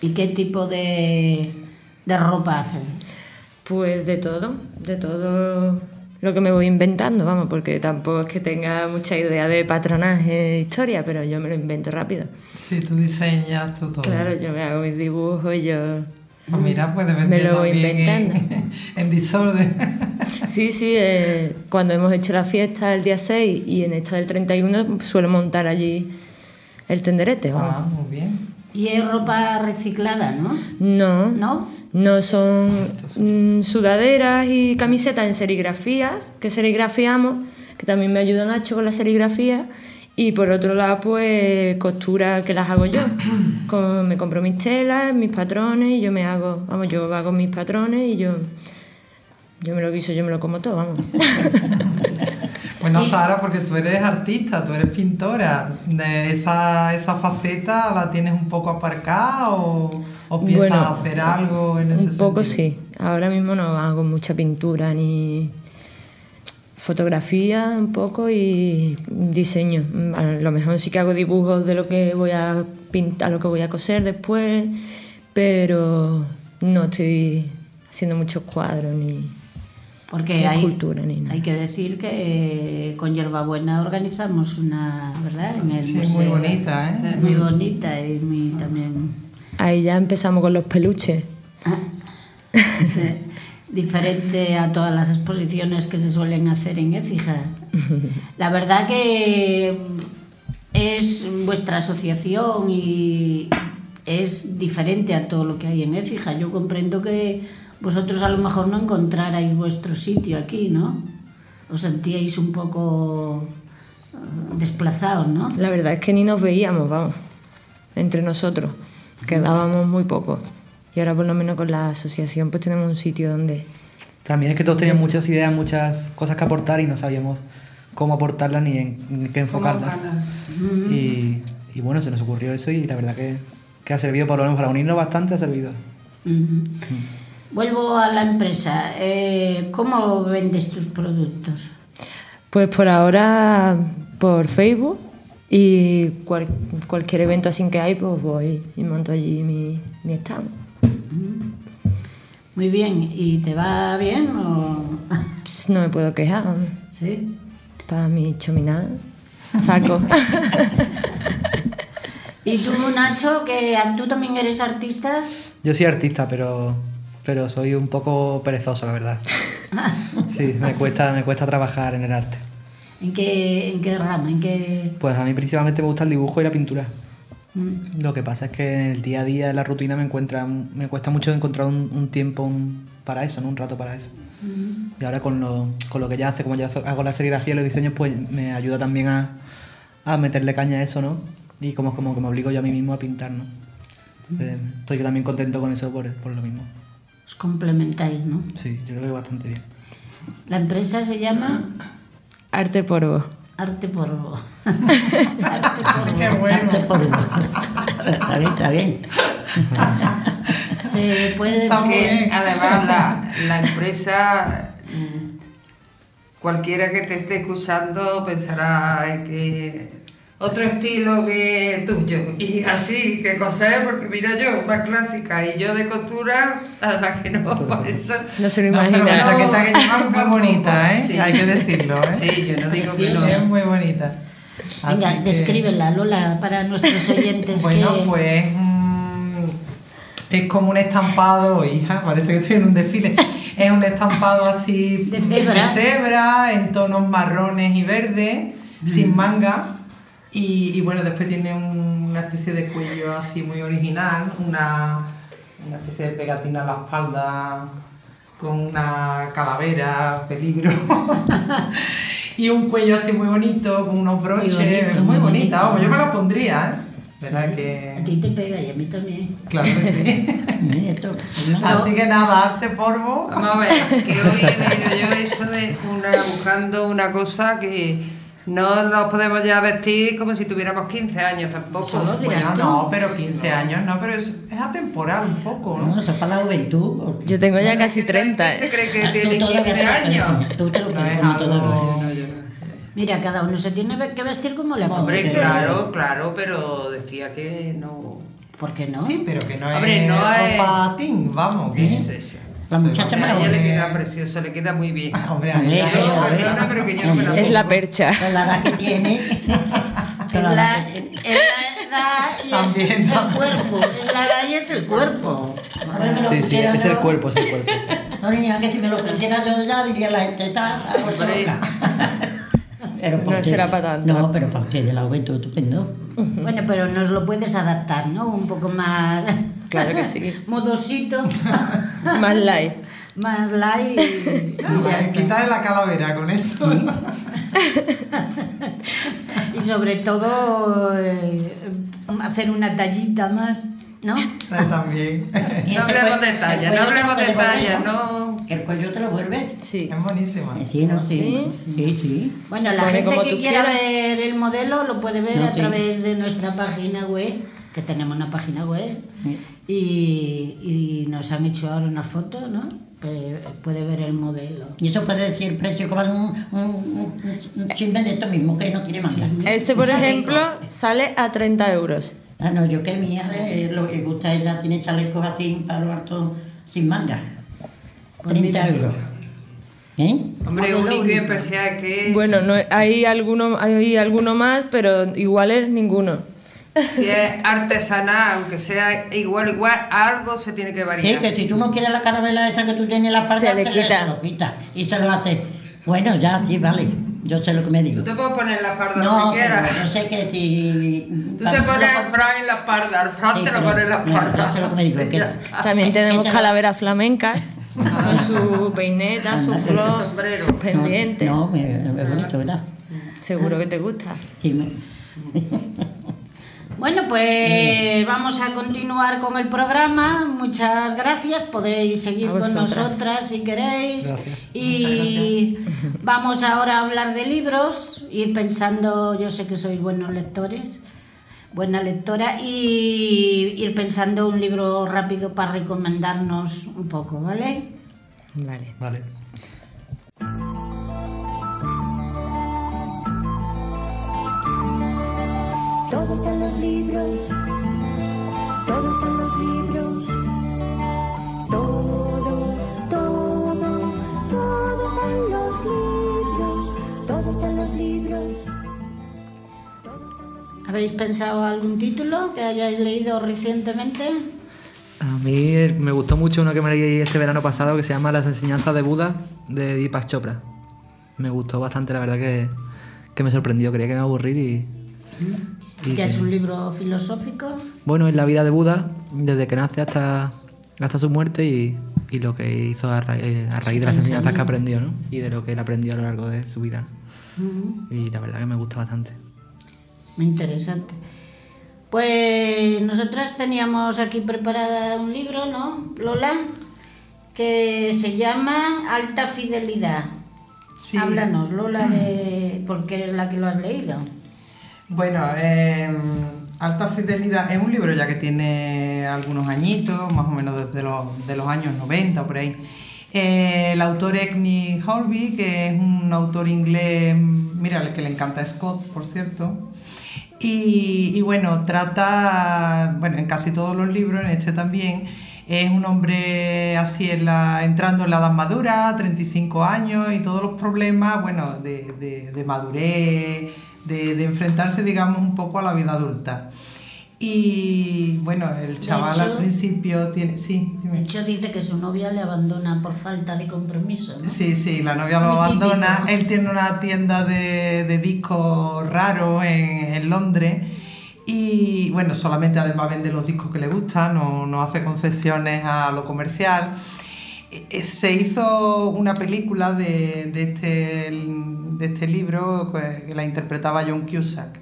¿Y qué tipo de, de ropa haces? Pues de todo, de todo lo que me voy inventando, vamos, porque tampoco es que tenga mucha idea de patronaje, historia, pero yo me lo invento rápido. Sí, tú diseñas tú todo. Claro, yo me hago mis dibujos y yo... Ah, mira, puedes Me lo voy en, inventando. en desorden. Sí, sí, eh, cuando hemos hecho la fiesta el día 6 y en esta del 31 suelo montar allí el tenderete, vamos. Ah, muy bien. Y es ropa reciclada, ¿no? No, ¿No? no son mm, sudaderas y camisetas en serigrafías, que serigrafiamos, que también me ayuda Nacho con la serigrafía. Y por otro lado, pues costura que las hago yo. Con- me compro mis telas, mis patrones y yo me hago, vamos, yo hago mis patrones y yo, yo me lo guiso, yo me lo como todo, vamos. Bueno, Sara, porque tú eres artista, tú eres pintora. Esa, esa faceta la tienes un poco aparcada o, o piensas Bueno, hacer algo en ese Un poco sentido? sí. Ahora mismo no hago mucha pintura ni fotografía un poco y diseño. A lo mejor sí que hago dibujos de lo que voy a pintar, lo que voy a coser después, pero no estoy haciendo muchos cuadros ni, Porque hay, escultura ni nada. hay que decir que eh, con Hierbabuena organizamos una, ¿verdad? En el Sí, muy bonita, ¿eh? Muy bonita y muy también Ahí ya empezamos con los peluches. sí, diferente a todas las exposiciones que se suelen hacer en Écija. La verdad que es vuestra asociación y es diferente a todo lo que hay en Écija. Yo comprendo que vosotros a lo mejor no encontrarais vuestro sitio aquí, ¿no? Os sentíais un poco eh, desplazados, ¿no? La verdad es que ni nos veíamos, vamos, entre nosotros. Quedábamos muy poco. Y ahora por lo menos con la asociación pues tenemos un sitio donde... También es que todos teníamos muchas ideas, muchas cosas que aportar y no sabíamos cómo aportarlas ni en ni qué enfocarlas. Y, y bueno, se nos ocurrió eso y la verdad que, que ha servido, por lo menos para unirnos bastante, ha servido. Ujú. Vuelvo a la empresa. Eh, ¿Cómo vendes tus productos? Pues por ahora por Facebook y cual- cualquier evento así que hay pues voy y monto allí mi, mi stand. Muy bien. ¿Y te va bien? O... Pues no me puedo quejar, ¿Sí? para mi chominar saco. ¿Y tú, Nacho, que tú también eres artista? Yo soy artista, pero, pero soy un poco perezoso, la verdad. Sí, me cuesta, me cuesta trabajar en el arte. ¿En qué, en qué rama? ¿En qué...? Pues a mí principalmente me gusta el dibujo y la pintura. Mm. Lo que pasa es que en el día a día, en la rutina, me encuentra, me cuesta mucho encontrar un, un tiempo un- para eso, ¿no? un rato para eso. Y ahora con lo, con lo que ya hace, como ya hago la serigrafía y los diseños, pues me ayuda también a, a meterle caña a eso, ¿no? Y como, como que me obligo yo a mí mismo a pintar, ¿no? Entonces, estoy también contento con eso por, por lo mismo. Os complementáis, ¿no? Sí, yo creo que bastante bien. La empresa se llama Arte Porvo. Arte Porvo. Arte Porvo. Qué bueno. Arte por uno. está bien, está bien. Se puede... Está muy Que bien. además la, la empresa, mm, cualquiera que te esté escuchando pensará "Ay, que otro estilo que tuyo. Y así que coser, porque mira yo, más clásica, y yo de costura, además que no, por eso. No se lo No, pero la imagina. chaqueta que llevas es muy bonita, ¿eh? Sí. Hay que decirlo, ¿eh? Sí, yo no digo que no. Es muy bonita. Venga, Así que- descríbela, Lola, para nuestros oyentes Bueno, que... pues mm, es como un estampado, hija, parece que estoy en un desfile. Es un estampado así De cebra. de cebra, en tonos marrones y verdes, sin manga. Y, y bueno, después tiene un- una especie de cuello así muy original, una, una especie de pegatina a la espalda con una calavera, peligro. y un cuello así muy bonito, con unos broches, bonito, muy, muy bonita. bonito. Vamos, yo me la pondría, ¿eh? ¿Verdad A que...? ti te pega y a mí también. Claro que sí. Así que nada, arte polvo. Vamos a ver, que hoy he yo eso de una, buscando una cosa que no nos podemos ya vestir como si tuviéramos 15 años tampoco. Eso lo dirás Bueno, tú. no, pero 15 años, no, pero es, es atemporal un poco, ¿no? No, eso es para la juventud. porque- Yo tengo ya casi 30. ¿Quién se ¿eh? cree que Ah, tiene todavía 15 te lo puedes años? Tú te lo No puedes es poner todavía. algo... Mira, cada uno se tiene que vestir como le Hombre, apetece. claro, claro, pero decía que no. ¿Por qué no? Sí, pero que no Hombre, es no es- ropa teen, vamos. que- Es ese. La muchacha A ella le queda precioso, le queda muy bien. Hombre, Hombre, a ver, pero no Es la percha. Con la edad que tiene. Es la, edad y También, es el cuerpo. Es la edad y es el cuerpo. Ahora me lo Sí, sí, es el cuerpo, es el cuerpo. No, niña, que si me lo ofreciera yo ya diría la gente, está, Hombre. loca. Pero No será para tanto. No, pero para usted de la juventud, estupendo. Bueno, pero nos lo puedes adaptar, ¿no? Un poco más... Claro que sí. Modosito, Más light. más light y, está. quitarle la calavera con eso. Y sobre todo eh, hacer una tallita más, ¿no? Eh, También. No hablemos de talla, no hablemos de talla, no. Que el cuello te lo vuelve. Sí. Es buenísima. Eh, Sí, no, sí. ¿Sí? Sí, sí. Bueno, la gente como que tú quiera quieras. ver el modelo lo puede ver No, a través de nuestra página web, que tenemos una página web, Sí. Y, y nos han hecho ahora una foto, ¿no? Puede ver el modelo. Y eso puede decir el precio que vale un, un, un, un chisme de esto mismo, que no tiene manga. Este, por ejemplo, rico. sale a 30 euros. Ah, no, yo que mi hija le, lo que gusta ella tiene chalecos así para lo alto sin manga. Pues 30 mira. euros. ¿Eh? Hombre, Modelo único y único. especial que Bueno, no, hay alguno, hay alguno más, pero igual es ninguno. Si es artesanal, aunque sea igual, igual, algo se tiene que Sí, variar. que si tú no quieres la carabela esa que tú tienes en la espalda, Se le quita. se lo quita. Y se lo hace. Bueno, ya, sí, vale. Yo sé lo que me digo. Tú te puedes poner la parda No, si quieras. yo sé que si... Tú te pones el fran en la parda, al fran Sí, te lo pones en la no, parda. yo sé lo que me digo, que-. También tenemos Este- calaveras flamencas, con su peineta, su flor, sombrero. sus pendientes. No, no, me- es bonito, ¿verdad? Seguro que te gusta. Sí, me- Bueno, pues vamos a continuar con el programa. Muchas gracias. Podéis seguir con nosotras si queréis. Y vamos ahora a hablar de libros, ir pensando, yo sé que sois buenos lectores, buena lectora, y ir pensando un libro rápido para recomendarnos un poco, ¿vale? Vale. Vale. Todo está en los libros. Todo está en los libros. Todo, todo, todo está en los libros. Todo está en los libros. ¿Habéis pensado algún título que hayáis leído recientemente? A mí eh, me gustó mucho uno que me leí este verano pasado que se llama Las enseñanzas de Buda de Deepak Chopra. Me gustó bastante, la verdad que, que me sorprendió. Creía que me iba a aburrir y. Que es un libro filosófico. Bueno, es la vida de Buda, desde que nace hasta, hasta su muerte y, y lo que hizo a, ra- eh, a raíz de las enseñanzas que aprendió, ¿no? Y de lo que él aprendió a lo largo de su vida. Y la verdad que me gusta bastante. Muy interesante. Pues nosotras teníamos aquí preparada un libro, ¿no, Lola? Que se llama Alta Fidelidad. Sí. Háblanos, Lola, de... porque eres la que lo has leído. Bueno, eh, Alta Fidelidad es un libro ya que tiene algunos añitos, más o menos desde los, de los años 90 por ahí. Eh, el autor es Nick Horby, que es un autor inglés, mira, el que le encanta Scott, por cierto. Y, bueno, trata, bueno, en casi todos los libros, en este también, es un hombre así en la, entrando en la edad madura, 35 años y todos los problemas, bueno, de madurez, de, de enfrentarse, digamos, un poco a la vida adulta. Y bueno, el chaval hecho- al principio tiene, sí, dime. De hecho, dice que su novia le abandona por falta de compromiso. ¿no? Sí, sí, la novia lo Muy abandona. típico. Él tiene una tienda de, de discos raros en, en Londres. Y bueno, solamente además vende los discos que le gustan, no, no hace concesiones a lo comercial. Eh, Se hizo una película de, de este, de este libro pues, que la interpretaba John Cusack.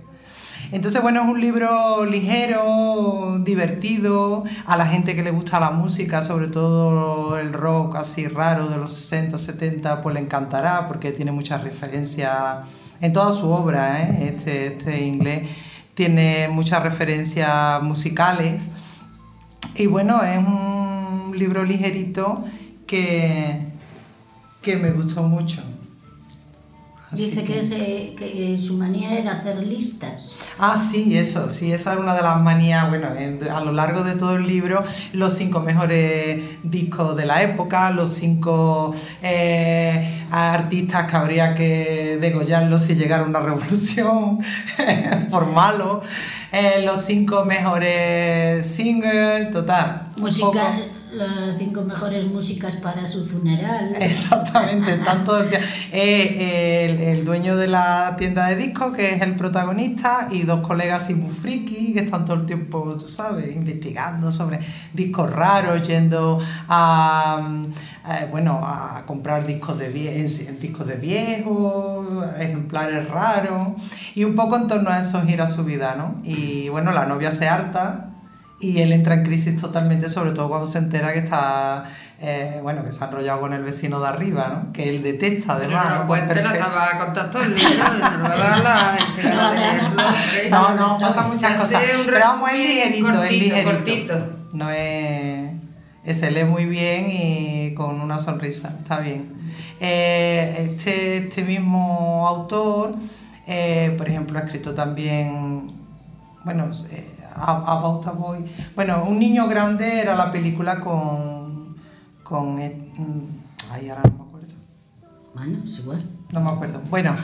Entonces, bueno, es un libro ligero, divertido, a la gente que le gusta la música, sobre todo el rock así raro de los 60, 70, pues le encantará porque tiene muchas referencias en toda su obra, ¿eh? este, este inglés tiene muchas referencias musicales. Y bueno, es un libro ligerito que, que me gustó mucho. Así Dice que, ese- que su manía era hacer listas. Ah, sí, eso, sí, esa es una de las manías, bueno, en- a lo largo de todo el libro, los cinco mejores discos de la época, los cinco eh, artistas que habría que degollarlos si llegara una revolución por malo, eh, los cinco mejores singles, total. poco- las cinco mejores músicas para su funeral. Exactamente, están todo el día. Eh, el, el dueño de la tienda de discos, que es el protagonista, y dos colegas así muy friki, que están todo el tiempo, tú sabes, investigando sobre discos raros, yendo a, eh, bueno, a comprar discos de, vie- discos de viejos, ejemplares raros, y un poco en torno a eso gira su vida, ¿no? Y bueno, la novia se harta y él entra en crisis totalmente, sobre todo cuando se entera que está, eh, bueno, que se ha enrollado con el vecino de arriba, ¿no? Que él detesta, Pero además. no ¿no? Pues perfecto. estaba contando todo el libro, no. No, no, pasan muchas cosas. un Pero vamos, es ligerito, es cortito, ligerito. cortito. No es, es- Se lee muy bien y con una sonrisa, está bien. Eh, este, este mismo autor, eh, por ejemplo, ha escrito también, bueno, eh, About a Boy. Bueno, Un niño grande era la película con. con. mm, Ay, ahora no me acuerdo. Bueno, es igual. No me acuerdo. Bueno,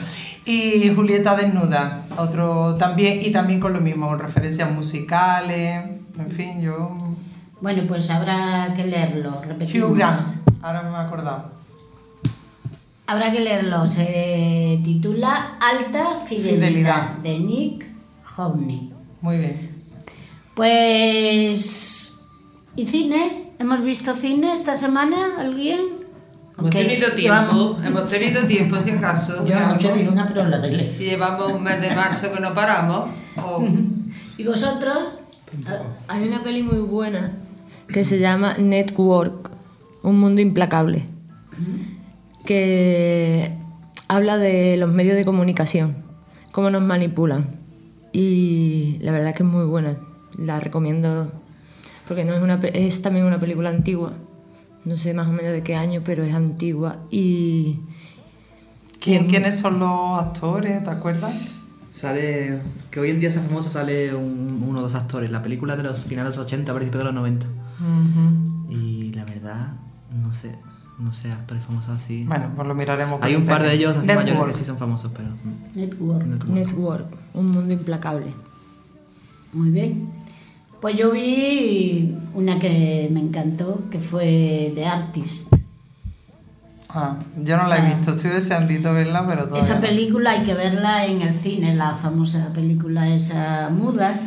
y Julieta Desnuda, otro también, y también con lo mismo, con referencias musicales, en fin, yo... Bueno, pues habrá que leerlo, repetimos. Hugh Grant, ahora me he acordado. Habrá que leerlo. Se titula Alta Fidelidad, Fidelidad. de Nick Horney. Muy bien. Pues. ¿Y cine? ¿Hemos visto cine esta semana? ¿Alguien? Hemos Ok, tenido tiempo, llevamos- hemos tenido tiempo, si acaso. Yo anoche vi Llevamos- una, pero en la tele. Llevamos un mes de marzo que no paramos, ¿Y vosotros? Hay una peli muy buena que se llama Network, un mundo implacable, que habla de los medios de comunicación, cómo nos manipulan. Y la verdad es que es muy buena, la recomiendo porque no es, una, es también una película antigua, no sé más o menos de qué año, pero es antigua y ¿Quién, ¿Quiénes son los actores? ¿Te acuerdas? Sale. Que hoy en día se famoso sale un- uno o dos actores. La película de los finales de los 80, principios de los 90. Ujú. Y la verdad, no sé. No sé, actores famosos así. Bueno, pues lo miraremos. Hay un par de ellos así Network. mayores que sí son famosos, pero. Network. Network. Network, un mundo implacable. Muy bien. Pues yo vi una que me encantó, que fue The Artist. Ah, yo no la O sea, he visto, estoy deseandito verla, pero todavía Esa película hay que verla en el cine, la famosa película esa muda,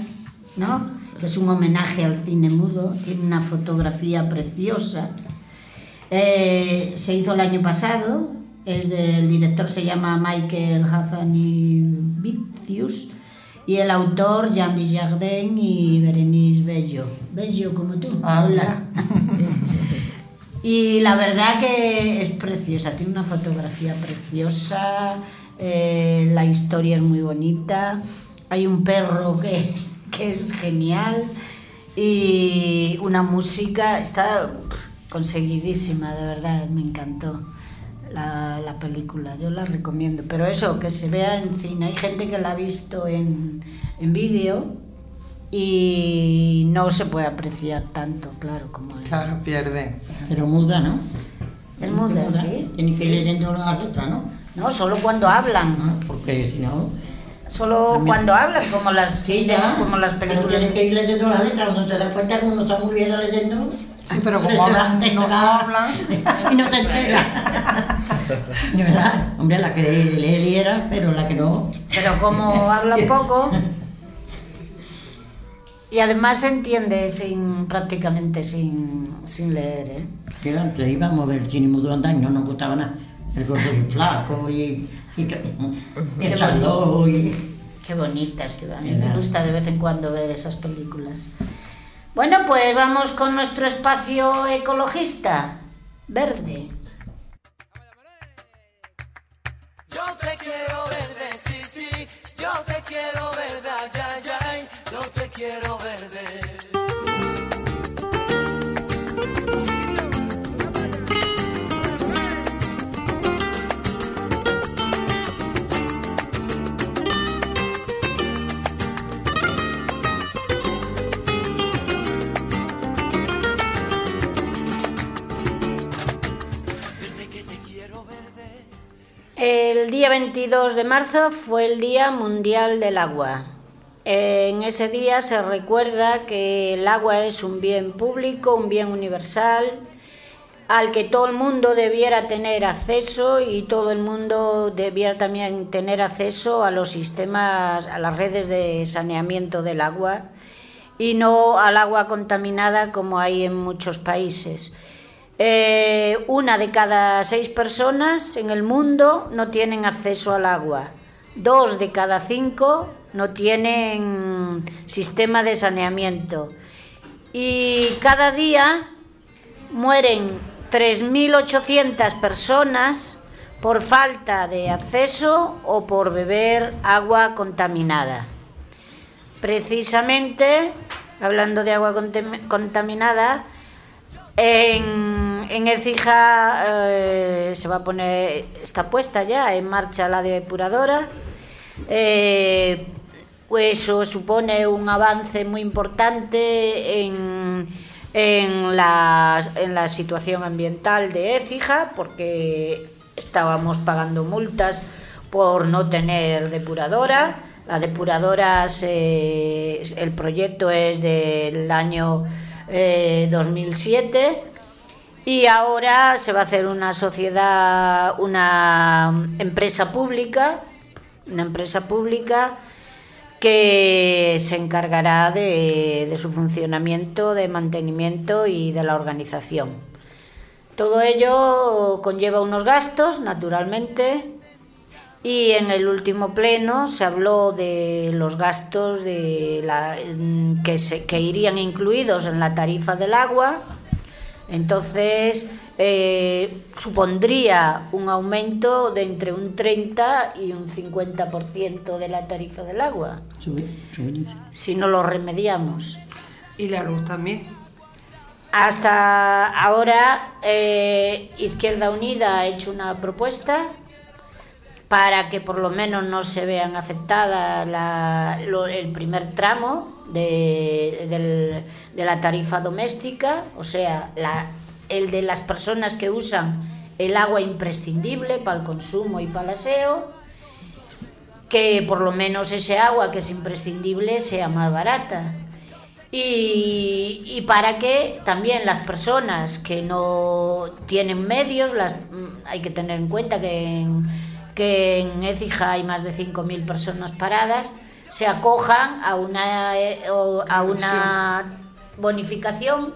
¿no? Que es un homenaje al cine mudo, tiene una fotografía preciosa. Eh, se hizo el año pasado, es del director se llama Michael Hazanavicius y el autor Jean Dujardin y Berenice Bello. Bello como tú. Hola. Y la verdad que es preciosa, tiene una fotografía preciosa, eh, la historia es muy bonita, hay un perro que, que es genial y una música, está conseguidísima, de verdad, me encantó. La, la película, yo la recomiendo. Pero eso, que se vea en cine. Hay gente que la ha visto en, en vídeo y no se puede apreciar tanto, claro, como Claro, pierde. Pero muda, ¿no? Es muda, sí. Tiene que ir leyendo las letras, ¿no? No, solo cuando hablan. Ah, Porque si no... Solo También. cuando hablan, como las, Sí, ya. como las Pero películas. tiene que ir leyendo las letras. Cuando te das cuenta que uno está muy bien leyendo... Sí, pero como hablan, no va- hablan. y no te enteras. De verdad. Hombre, la que lee diera, pero la que no... Pero como hablan poco. Y además se entiende sin, prácticamente sin, sin leer, ¿eh? Que antes íbamos a ver cine mudo andar y no nos gustaba nada. El gordo y el flaco y, y, y el chaldó y... Qué bonitas, que a mí me gusta de vez en cuando ver esas películas. Bueno, pues vamos con nuestro espacio ecologista, verde. Yo te quiero verde, sí, sí, yo te quiero verde, ay, ay, yo te quiero verde. El día 22 de marzo fue el Día Mundial del Agua. En ese día se recuerda que el agua es un bien público, un bien universal, al que todo el mundo debiera tener acceso y todo el mundo debiera también tener acceso a los sistemas, a las redes de saneamiento del agua y no al agua contaminada como hay en muchos países. Eh, una de cada seis personas en el mundo no tienen acceso al agua. Dos de cada cinco no tienen sistema de saneamiento. Y cada día mueren 3.800 personas por falta de acceso o por beber agua contaminada. Precisamente, hablando de agua contaminada, en, en Écija eh, se va a poner, está puesta ya en marcha la depuradora. Eh, eso supone un avance muy importante en, en, la, en la situación ambiental de Écija, porque estábamos pagando multas por no tener depuradora. La depuradora, el proyecto es del año eh, 2007 y ahora se va a hacer una sociedad, una empresa pública, una empresa pública que se encargará de, su funcionamiento, de mantenimiento y de la organización. Todo ello conlleva unos gastos, naturalmente, y en el último pleno se habló de los gastos de que irían incluidos en la tarifa del agua. Entonces eh, supondría un aumento de entre un 30 y un 50% de la tarifa del agua, si no lo remediamos. Y la luz también. Hasta ahora, eh, Izquierda Unida ha hecho una propuesta para que por lo menos no se vean afectada el primer tramo de, la tarifa doméstica, o sea, la- el de las personas que usan el agua imprescindible para el consumo y para el aseo, que por lo menos ese agua que es imprescindible sea más barata. Y, y para que también las personas que no tienen medios, las, hay que tener en cuenta que en, que en Écija hay más de 5.000 personas paradas, se acojan a una, eh, a una bonificación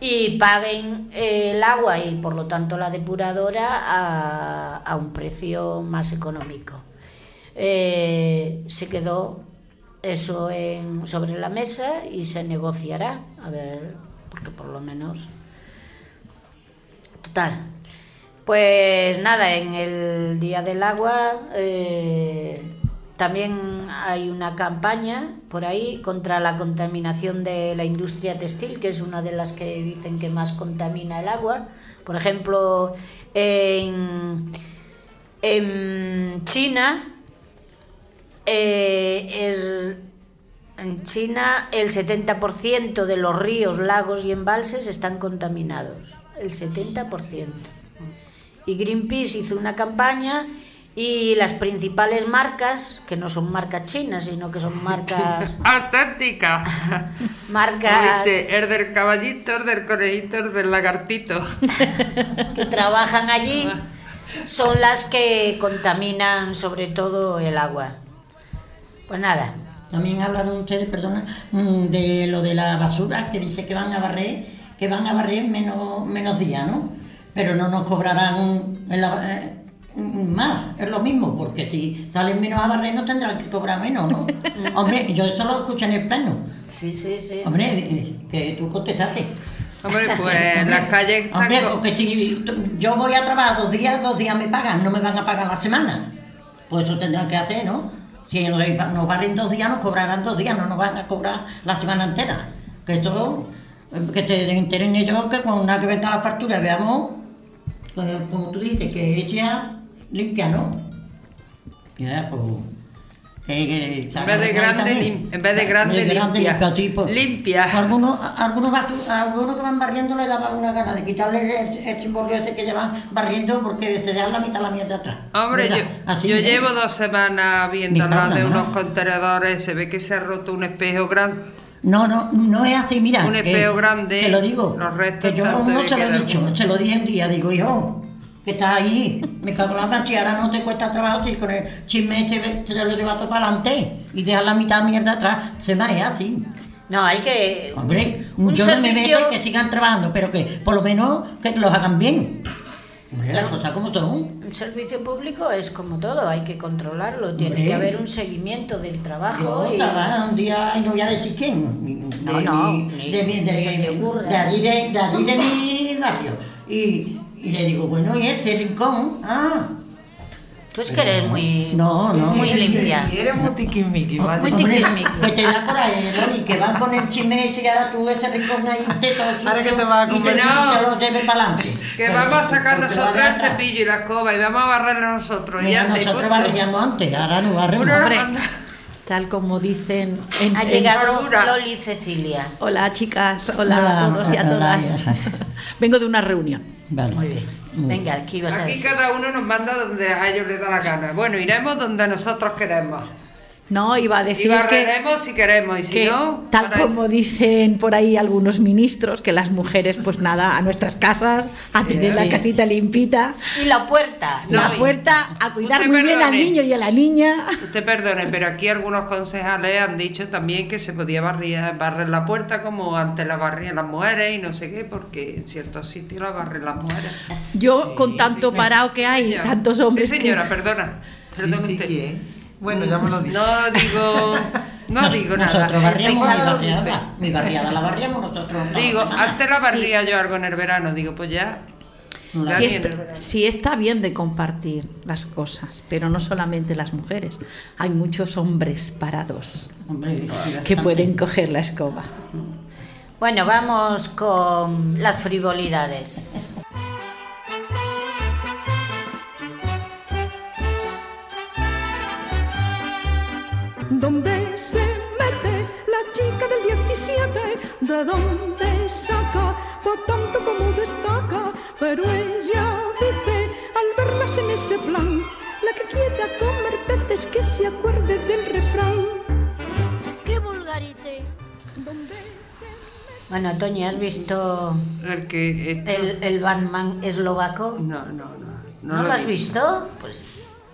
y paguen eh, el agua y por lo tanto la depuradora a, a un precio más económico. Eh, se quedó eso en- sobre la mesa y se negociará, a ver, porque por lo menos... Total. Pues nada, en el Día del Agua eh, también hay una campaña por ahí contra la contaminación de la industria textil, que es una de las que dicen que más contamina el agua. Por ejemplo, En, en China, eh, el- en China el 70% de los ríos, lagos y embalses están contaminados. El 70%. Y Greenpeace hizo una campaña y las principales marcas, que no son marcas chinas, sino que son marcas... Auténtica. Como marcas dice, el del caballito, el del conejito, el del lagartito. que trabajan allí son las que contaminan sobre todo el agua. Pues nada, También hablaron ustedes, perdona, mm, de lo de la basura, que dice que van a barrer, que van a barrer menos, menos días, ¿no? Pero no nos cobrarán en la- eh, más, es lo mismo, porque si salen menos a barrer no tendrán que cobrar menos, ¿no? Hombre, yo eso lo escuché en el plano. sí, sí, sí. Hombre, eh, que tú contestaste. Hombre, pues las calles están... Hombre, porque si yo voy a trabajar dos días, dos días me pagan, no me van a pagar la semana. Pues eso tendrán que hacer, ¿no? Si nos barren dos días, nos cobrarán dos días, no nos van a cobrar la semana entera. Que eso, eh, que te enteren ellos que cuando una que venga la factura veamos, como tú dices, que sea limpia, ¿no? Ya, pues... En vez de grande, también. lim- en vez de grande, limpia. sí, pues. Limpia. Algunos, algunos, algunos que van barriendo le daba una gana de quitarle el, el simbolio ese que llevan barriendo porque se dejan la mitad de la mierda atrás. Hombre, yo, ¿Verdad? Así, yo ¿eh? llevo dos semanas viendo lado de unos ¿no? contenedores, se ve que se ha roto un espejo grande. No, no, no es así, mira. Un espejo grande, Te lo digo. los restos que yo de se lo he dicho, se lo dije un día, digo yo, que estás ahí, me cago en la mancha y ahora no te cuesta trabajo si con el chisme te, te lo llevas todo para adelante y dejas la mitad de mierda atrás, se me es así. No, hay que... Hombre, un yo no me meto que sigan trabajando, pero que por lo menos que los hagan bien. Las cosas como son. Un servicio público es como todo, hay que controlarlo, tiene Hombre. que haber un seguimiento del trabajo. Yo y- estaba un día, y no voy a decir quién, de, No, no, mi- ni- de, mi- allí de, de allí de mi barrio. Y, y le digo, bueno, ¿y este rincón? Ah, Tú es que eres muy, No, no. muy Sí, limpia. Y eres muy tiquismiqui. Muy tiquismiqui. que te da por ahí, Loli, que van con el chisme ese y ahora tú ese rincón ahí te Ahora que te vas a y comer. y No. te lo lleves para adelante. Que vamos a sacar nosotros el cepillo y la escoba y vamos a barrerlo nosotros. y Mira, ya te nosotros barríamos antes, ahora no barremos. Tal como dicen en, Ha llegado. Loli Cecilia. Hola chicas, hola, Hola, a todos y a hola, todas. Vengo de una reunión. Vale. Muy bien. Venga, ¿qué ibas a Aquí decir? cada uno nos manda donde a ellos les da la gana. Bueno, iremos donde nosotros queremos. No, iba a Y decir que, barreremos si queremos y si que no... tal para- como dicen por ahí algunos ministros, que las mujeres, pues nada, a nuestras casas, a tener la sí. casita limpita, Y la puerta. No, la y- puerta, a cuidar muy bien al perdone. niño y a la niña. Usted perdone, pero aquí algunos concejales han dicho también que se podía barrer, barrer la puerta como antes la barrían las mujeres y no sé qué, porque en ciertos sitios la barren las mujeres. Yo, con tanto parado que hay, Señora. tantos hombres Sí, que- señora, perdona. Sí, Perdone sí, usted. Bueno, ya me lo dice. No digo, no Nos- digo nada. Nosotros barríamos mi barriada. Mi barriada la barríamos nosotros. no, Digo, antes la barría yo algo en el verano, digo, pues ya. No, Sí está, sí bien de compartir las cosas, pero no solamente las mujeres. Hay muchos hombres parados Hombre, que pueden coger la escoba. Bueno, vamos con las frivolidades. ¿Dónde se mete la chica del 17? ¿De dónde saca? Por tanto como destaca. Pero ella dice al verlas en ese plan, la que quiera comer peces que se acuerde del refrán. ¡Qué vulgarite! ¿Dónde se Bueno, Toño, ¿has visto El que el, el Batman eslovaco? No, no, no. ¿No, lo has vi. visto? Pues,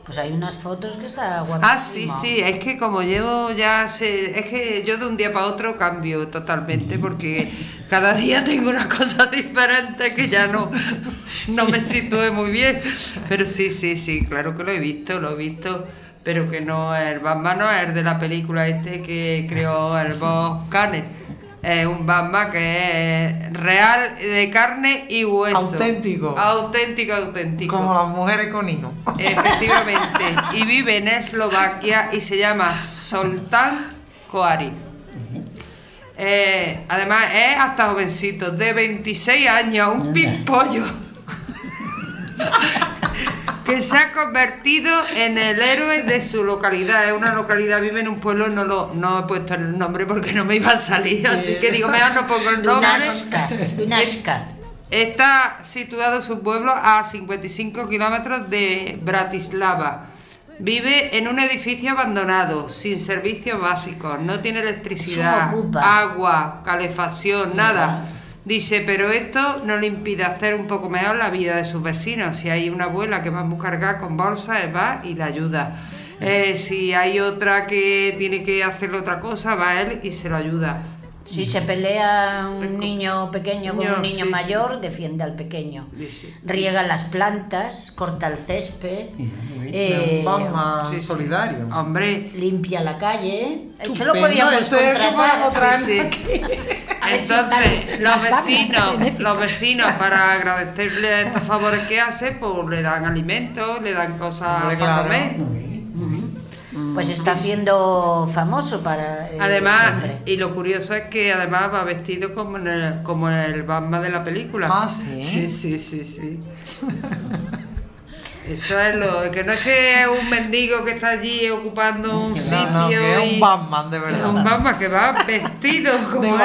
pues hay unas fotos que está guapísimo. Ah, sí, sí, es que como llevo ya, se, es que yo de un día para otro cambio totalmente porque cada día tengo una cosa diferente que ya no, no me sitúe muy bien. Pero sí, sí, sí, claro que lo he visto, lo he visto, pero que no, el Batman no es el de la película este que creó el Bob. Es un Batman que es real, de carne y hueso. Auténtico. Auténtico, auténtico. Como las mujeres con hino. Efectivamente. Y vive en Eslovaquia y se llama Soltán Koari. Eh, además es hasta jovencito, de 26 años, un pimpollo. que se ha convertido en el héroe de su localidad. Es una localidad, vive en un pueblo, no lo no he puesto el nombre porque no me iba a salir, así que digo, mejor no pongo el nombre. Dunasca. Está situado su pueblo a 55 kilómetros de Bratislava. Vive en un edificio abandonado, sin servicios básicos, no tiene electricidad, agua, calefacción, nada. Dice, pero esto no le impide hacer un poco mejor la vida de sus vecinos. Si hay una abuela que va a cargar con bolsas, él va y la ayuda. Eh, si hay otra que tiene que hacerle otra cosa, va él y se lo ayuda. Si se pelea un niño pequeño con un niño sí, mayor, defiende al pequeño. Riega las plantas, corta el césped, Es eh, sí. solidario. Hombre, limpia la calle. Esto lo podíamos contratar. Entonces, los vecinos, los vecinos, para agradecerle estos favores que hace, pues le dan alimentos, le dan cosas Hombre, para claro. comer. Pues está haciendo famoso para. eh, Además, siempre. y lo curioso es que además va vestido como en el, como el Batman de la película. Ah, ¿sí? Sí, sí, sí, sí. Eso es lo que no es que es un mendigo que está allí ocupando un sitio No, que es y- un Batman, de verdad. es un Batman que va vestido como,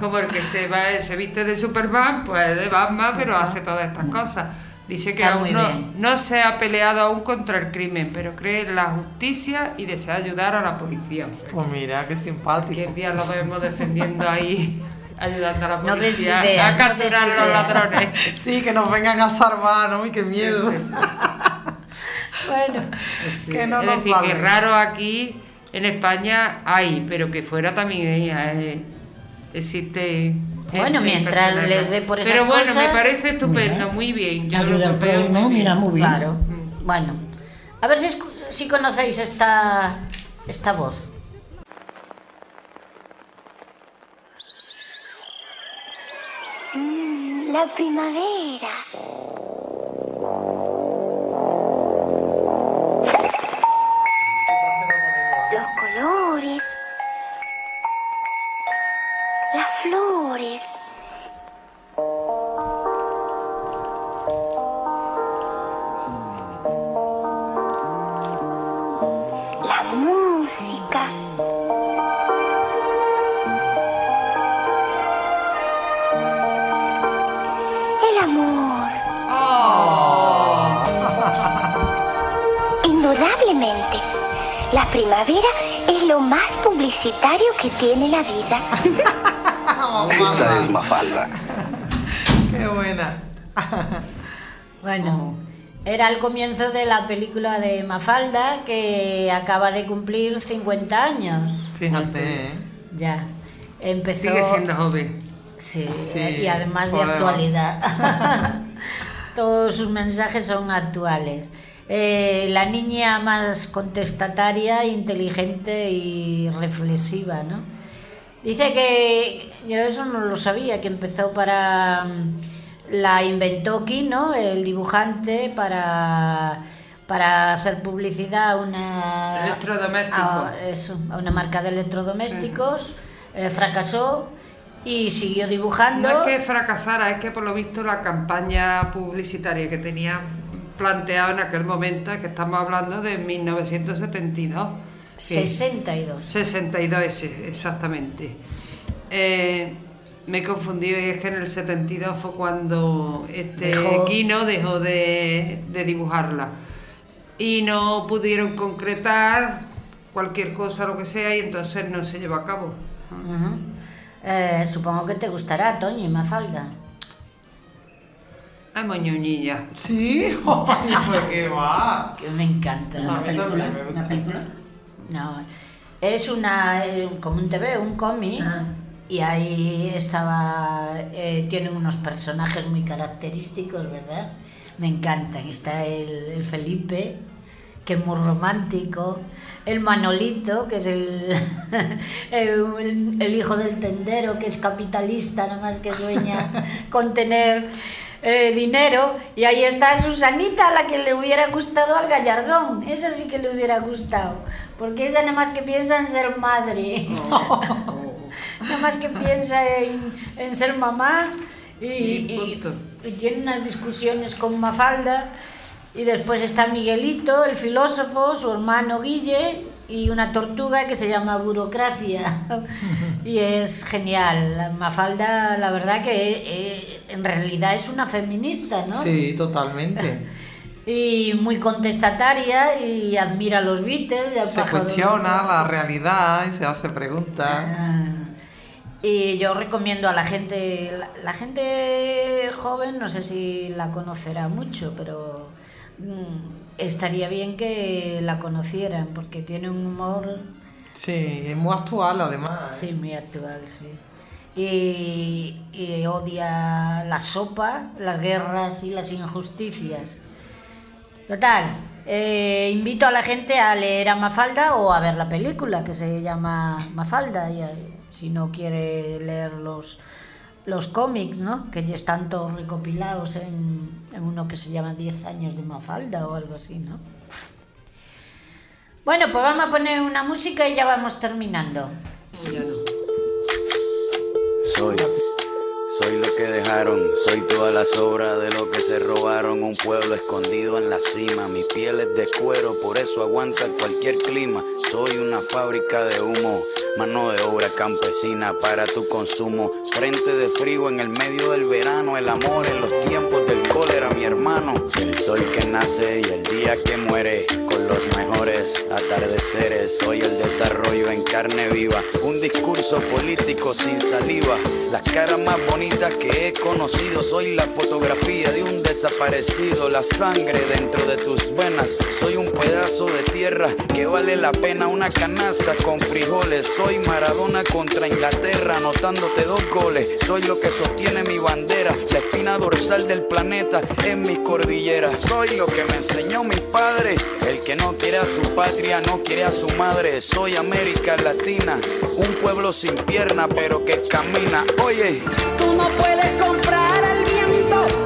como el que se va se viste de Superman, pues de Batman, pero hace todas estas cosas. Dice que aún no, no se ha peleado aún contra el crimen, pero cree en la justicia y desea ayudar a la policía. Pues mira, qué simpático. Cualquier día lo vemos defendiendo ahí, ayudando a la No policía ideas, a capturar a los ideas. ladrones. Sí, que nos vengan a salvar, ¿no? Uy, qué miedo. sí, sí. Bueno, Sí, Que no es nos decir, que raro aquí en España hay, pero que fuera también hay, eh, existe. gente Bueno, y mientras les dé por esas Pero bueno, cosas, me parece estupendo, mira. muy bien. Yo Ayuda lo al veo prójimo, muy mira, muy bien. claro. Bueno, a ver si, escu- si conocéis esta, esta voz. La primavera. Los colores. Las flores. Primavera es lo más publicitario que tiene la vida. Esta es Mafalda. Qué buena. Bueno, era el comienzo de la película de Mafalda que acaba de cumplir 50 años. Fíjate, ¿eh? Ya. Empezó. Sigue siendo joven. Sí, Sí, y además de actualidad. Todos sus mensajes son actuales. Eh, la niña más contestataria, inteligente y reflexiva, ¿no? Dice que yo eso no lo sabía, que empezó para mm, la inventó Kino, el dibujante, para para hacer publicidad a una Electrodomésticos. a, eso, a una marca de electrodomésticos, eh, fracasó y siguió dibujando. No es que fracasara, es que por lo visto la campaña publicitaria que tenía planteada en aquel momento, es que estamos hablando de 1972. que- 62. 62, ese, exactamente. Eh, me he confundido y es que en el 72 fue cuando este Dejó- Kino dejó de, de dibujarla. Y no pudieron concretar cualquier cosa, lo que sea, y entonces no se llevó a cabo. Eh, supongo que te gustará, Toñi, Mafalda. Ay, moñoñilla. Sí, Ay, pues qué va. Que me encanta. A mí también me gusta. ¿Una película? No, es una, como un TV, un cómic. Ah. Y ahí estaba, eh, tienen unos personajes muy característicos, ¿verdad? Me encantan. Está el, el Felipe, que es muy romántico. El Manolito, que es el, el, el hijo del tendero, que es capitalista, nada más que sueña con tener eh, dinero. Y ahí está Susanita, la que le hubiera gustado al Gallardón. Esa sí que le hubiera gustado. Porque esa nada más que piensa en ser madre. nada más que piensa en, en ser mamá Y, y- y tiene unas discusiones con Mafalda. Y después está Miguelito, el filósofo, su hermano Guille y una tortuga que se llama Burocracia. y es genial. Mafalda, la verdad que eh, en realidad es una feminista, ¿no? Sí, totalmente. Y muy contestataria y admira a los Beatles. y al Se cuestiona la Sí. realidad y se hace preguntas. Ah. Y yo recomiendo a la gente, la, la gente joven, no sé si la conocerá mucho, pero mm, estaría bien que la conocieran porque tiene un humor, Sí, es muy actual además. sí, muy actual, sí. Y, y odia la sopa, las guerras y las injusticias. Total, eh, invito a la gente a leer a Mafalda o a ver la película que se llama Mafalda, y, eh, si no quiere leer los, los cómics, ¿no? que ya están todos recopilados en, en uno que se llama 10 años de Mafalda o algo así. ¿no? Bueno, pues vamos a poner una música y ya vamos terminando. Soy, que dejaron, soy toda la sobra de lo que se robaron. Un pueblo escondido en la cima, mi piel es de cuero, por eso aguanta cualquier clima. Soy una fábrica de humo, mano de obra campesina para tu consumo. Frente de frío en el medio del verano, el amor en los tiempos del cólera, mi hermano. El sol que nace y el día que muere, con los mejores atardeceres. Soy el desarrollo en carne viva, un discurso político sin saliva. Las caras más bonitas que he conocido, soy la fotografía de un desaparecido, la sangre dentro de tus venas. Soy un pedazo de tierra que vale la pena una canasta con frijoles. Soy Maradona contra Inglaterra, anotándote dos goles. Soy lo que sostiene mi bandera, la espina dorsal del planeta en mis cordilleras. Soy lo que me enseñó mi padre, el que no quiere a su patria, no quiere a su madre. Soy América Latina, un pueblo sin pierna pero que camina. Oye, Tú no puedes comprar al viento,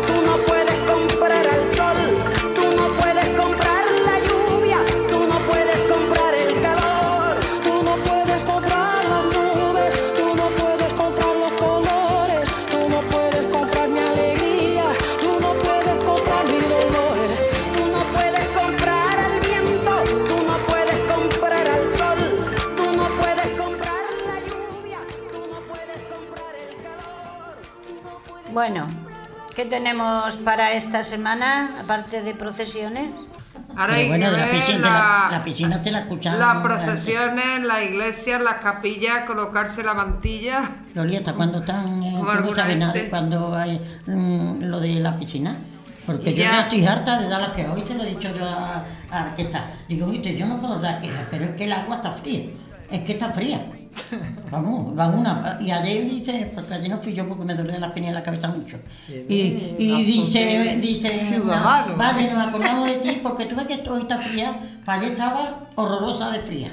Bueno, ¿qué tenemos para esta semana, aparte de procesiones? Ahora hay bueno, que de la piscina, la, la piscina se la escuchaba. las procesiones, las iglesias, las capillas, colocarse la mantilla. Loli, ¿hasta cuándo están? eh, no sabes nada cuándo hay mm, lo de la piscina. Porque yo ya- ya estoy harta de dar las quejas. Hoy se lo he dicho yo a, a Arqueta. Digo, viste, yo no puedo dar quejas, pero es que el agua está fría. Es que está fría. Vamos, vamos una. Y ayer dice, porque ayer no fui yo porque me duele la espina y la cabeza mucho. Y, y dice, dice, ciudadano. "No, vale, nos acordamos de ti porque tú ves que hoy está fría. Para ayer estaba horrorosa de fría.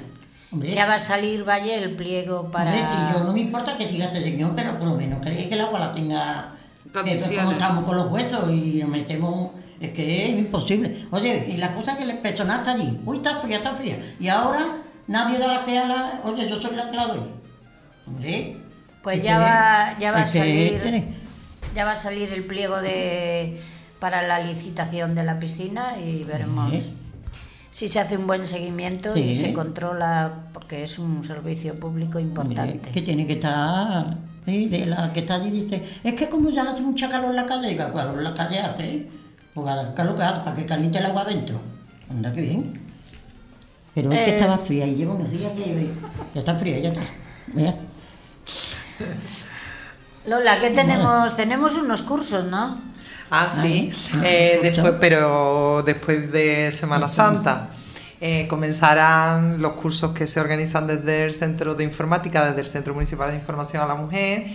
Hombre, Ya va a salir, Valle, el pliego para... Hombre, si yo no me importa que siga este señor, pero por lo menos que que el agua la tenga. Condiciones. como estamos con los huesos y nos metemos. Es que es imposible. Oye, y la cosa que el personal está allí. Uy, está fría, está fría. Y ahora nadie da la que a la. Oye, yo soy la que la doy. Hombre. Pues es ya va, ya va a es que salir, ya va a salir el pliego de para la licitación de la piscina y veremos Sí. si se hace un buen seguimiento y se controla porque es un servicio público importante. que tiene que estar. Sí, de la que está allí dice, es que como ya hace mucha calor en la calle, diga, calor en la calle hace, pues haga calor que hace, para que caliente el agua adentro. Anda que bien. Pero es que Eh. estaba fría y lleva unos días que ya está fría, ya está. Mira. Lola, ¿qué tenemos? Tenemos unos cursos, ¿no? Ah, sí. Ah, Eh, escucha. después, pero después de Semana Santa eh, comenzarán los cursos que se organizan desde el Centro de Informática, desde el Centro Municipal de Información a la Mujer.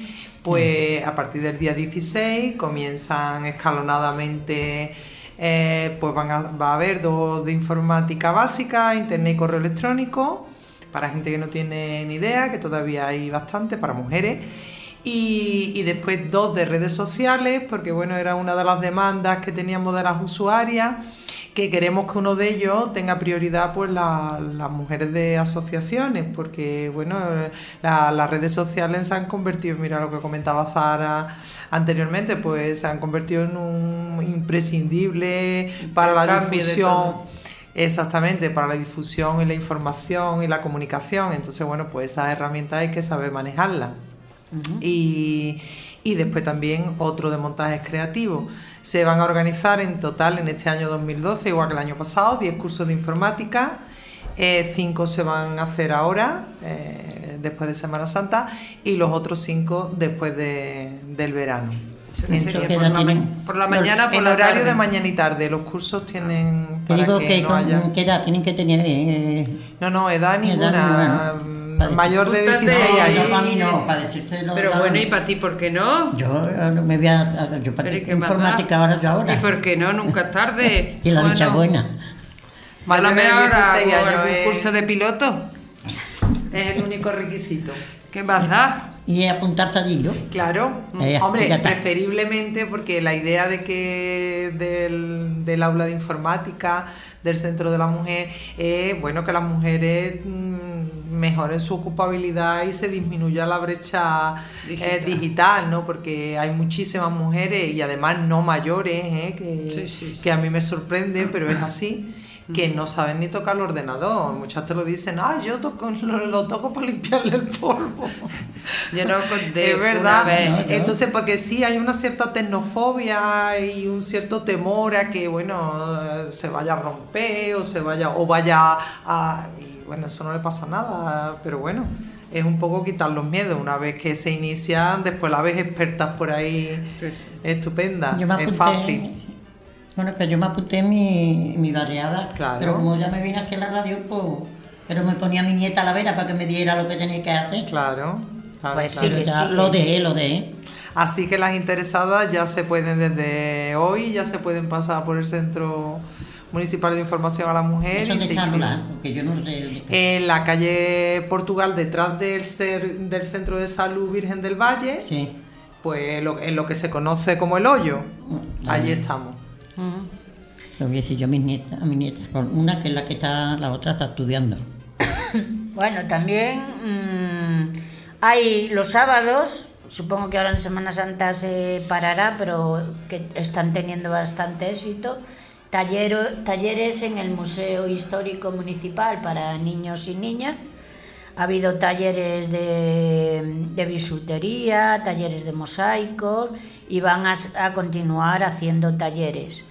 Pues a partir del día 16 comienzan escalonadamente, eh, pues va a haber dos de informática básica, internet y correo electrónico, para gente que no tiene ni idea, que todavía hay bastante, para mujeres. Y después dos de redes sociales, porque bueno, era una de las demandas que teníamos de las usuarias, que queremos que uno de ellos tenga prioridad pues la- las mujeres de asociaciones, porque bueno, la- las redes sociales se han convertido, mira lo que comentaba Zara anteriormente, pues se han convertido en un imprescindible para la difusión. Exactamente, para la difusión y la información y la comunicación. Entonces, bueno, pues esas herramientas hay que saber manejarlas. y, y después también otro de montajes creativos. Se van a organizar en total en este año 2012, igual que el año pasado, 10 cursos de informática. 5 se van a hacer ahora, eh, después de Semana Santa, y los otros 5 después de- del verano. Entonces, por la por la mañana, por en la horario tarde. de mañana y tarde. Los cursos tienen Te para digo que, que no con- haya... ¿qué edad tienen que tener? eh, No, no, edad Edad ninguna. ninguna, Mayor de Apúntate 16 ahí. años. No, para mí no, para decirte lo Pero bueno, ¿y para ti por qué no? Yo eh, no me voy a... Yo para ¿y más informática ahora, yo ahora. ¿Y por qué no? Nunca es tarde. Que la dicha buena. Mejor ahora 16 hago años, algún eh. curso de piloto. Es el único requisito. ¿Qué más da? Y apuntarte allí, ¿no? Claro, Eh, hombre, ya está. preferiblemente porque la idea de que del, del aula de informática, del centro de la mujer, es bueno que las mujeres mm, mejoren su ocupabilidad y se disminuya la brecha Digital. digital, digital ¿no? Porque hay muchísimas mujeres y además no mayores, ¿eh? que, Sí, sí, sí. que a mí me sorprende, pero es así. Que no saben ni tocar el ordenador. Muchas te lo dicen, ah, yo toco, lo, lo toco para limpiarle el polvo. Yo no conté Es verdad. una vez. Entonces, porque sí hay una cierta tecnofobia y un cierto temor a que, bueno, se vaya a romper o se vaya, o vaya a. Y bueno, eso no le pasa nada, pero bueno. Es un poco quitar los miedos. Una vez que se inician, después la ves expertas por ahí. Estupenda. Yo me es fácil. Bueno, que yo me apunté mi, mi barriada. Claro. Pero como ya me vine aquí a la radio, pues. Pero me ponía a mi nieta a la vera para que me diera lo que tenía que hacer. Claro. claro, Pues claro. sí, que sí. Lo de, lo de. Así que las interesadas ya se pueden desde hoy, ya se pueden pasar por el Centro Municipal de Información a la Mujer. Eso y se porque yo no sé. En la calle Portugal, detrás del, cer- del Centro de Salud Virgen del Valle, Sí. pues lo- en lo que se conoce como el hoyo, allí Vale. Lo voy a decir yo a mis nietas, a mi nieta. Una que es la que está, la otra está estudiando. Bueno, también mm, hay los sábados, supongo que ahora en Semana Santa se parará, pero que están teniendo bastante éxito, talleres en el Museo Histórico Municipal para niños y niñas. Ha habido talleres de, de bisutería, talleres de mosaicos y van a, a continuar haciendo talleres.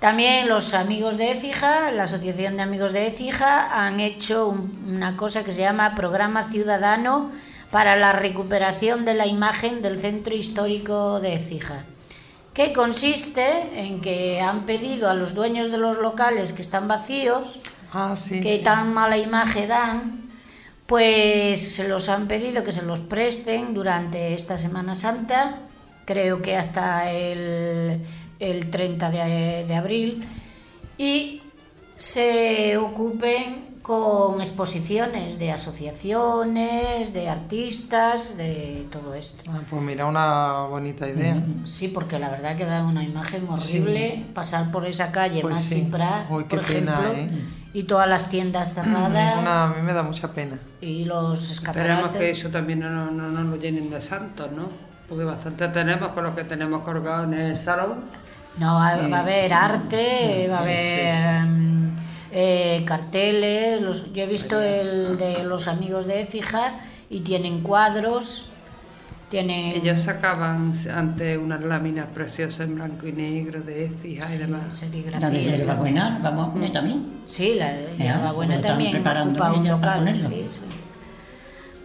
También los amigos de Écija, la Asociación de Amigos de Écija, han hecho un- una cosa que se llama Programa Ciudadano para la recuperación de la imagen del Centro Histórico de Écija, que consiste en que han pedido a los dueños de los locales que están vacíos, Ah, sí, que sí. tan mala imagen dan, pues se los han pedido que se los presten durante esta Semana Santa, creo que hasta el, el 30 de, de abril, y se ocupen con exposiciones de asociaciones, de artistas, de todo esto. Ah, pues mira, una bonita idea. Sí, porque la verdad que da una imagen horrible pasar por esa calle Pues más sí. sin Prat, Uy, qué por pena, ejemplo, ¿eh? y todas las tiendas cerradas Una- a mí me da mucha pena. y los Esperemos escaparates. que eso también no, no, no nos lo llenen de santos, ¿no? Porque bastante tenemos con lo que tenemos colgado en el salón. No, va, va a haber arte, va a haber Sí, sí. mm, eh, carteles. Los, yo he visto el de los amigos de Écija y tienen cuadros. Tienen. Ellos sacaban antes unas láminas preciosas en blanco y negro de Écija y demás. La de Hierba Buena, vamos a poner también. Sí, la de lo están también preparando ocupa un local. ponerlo. sí, sí.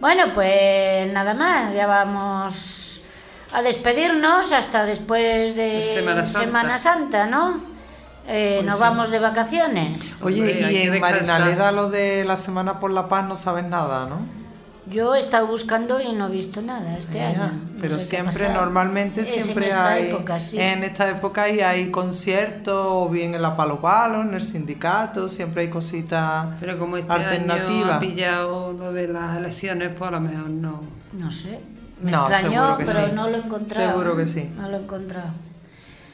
Bueno, pues nada más, ya vamos a despedirnos hasta después de Semana Santa. Semana Santa, ¿no? Eh, Pues nos sí. vamos de vacaciones. Oye, Hombre, hay y en. Marinaleda lo de la Semana por la Paz no sabes nada, ¿no? Yo he estado buscando y no he visto nada este año. No pero siempre, normalmente, Es en siempre esta hay. época, sí. En esta época y hay conciertos, o bien en la Palo Palo, en el sindicato, siempre hay cositas Pero como este año ha alternativas. pillado lo de las elecciones, pues a lo mejor no. No sé. Me No, extrañó, pero sí. no lo he encontrado. Seguro que sí. No lo he encontrado.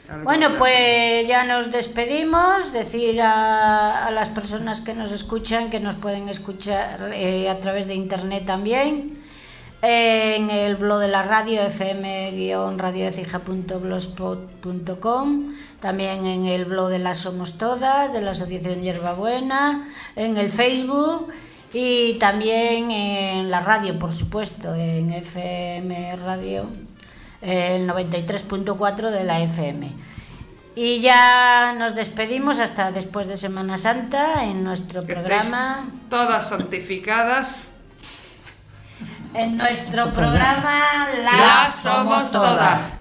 Algo Bueno, pues ya nos despedimos. Decir a, a las personas que nos escuchan que nos pueden escuchar eh, a través de internet también. En el blog de la radio fm-radioecija.blogspot.com También en el blog de las Somos Todas, de la Asociación Hierbabuena. En el Facebook. Y también en la radio, por supuesto, en FM Radio el 93.4 de la FM. Y ya nos despedimos hasta después de Semana Santa en nuestro programa. Todas santificadas. En nuestro programa Las somos todas.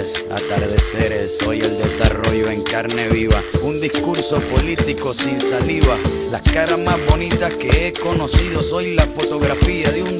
mejores atardeceres, soy el desarrollo en carne viva, un discurso político sin saliva, las caras más bonitas que he conocido, soy la fotografía de un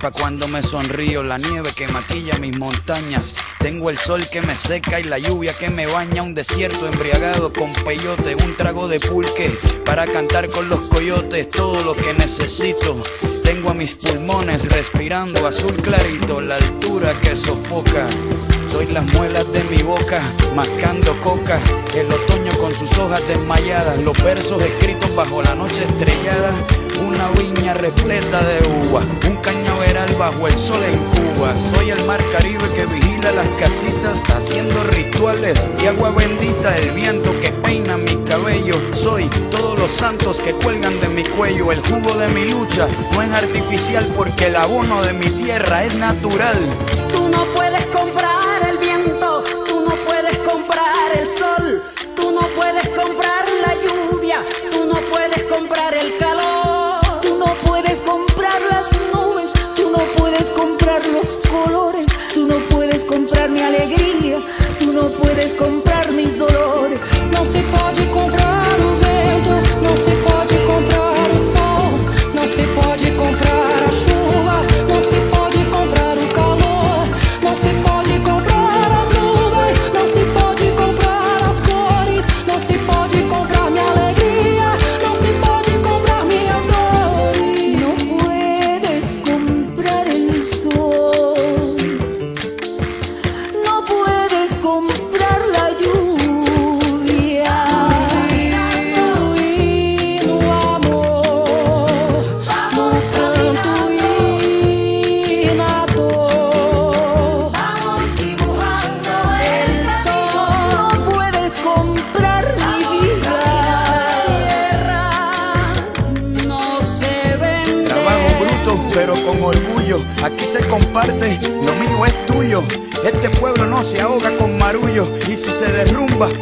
pa' cuando me sonrío, la nieve que maquilla mis montañas, tengo el sol que me seca y la lluvia que me baña, un desierto embriagado con peyote, un trago de pulque para cantar con los coyotes, todo lo que necesito. Tengo a mis pulmones respirando azul clarito, la altura que sofoca. Soy las muelas de mi boca, mascando coca. El otoño con sus hojas desmayadas, los versos escritos bajo la noche estrellada. Una viña repleta de uva, un cañaveral bajo el sol en Cuba. Soy el mar Caribe que vigila las casitas, haciendo rituales y agua bendita, el viento que peina mi cabello. Soy todos los santos que cuelgan de mi cuello. El jugo de mi lucha no es artificial porque el abono de mi tierra es natural. Tú no puedes comprar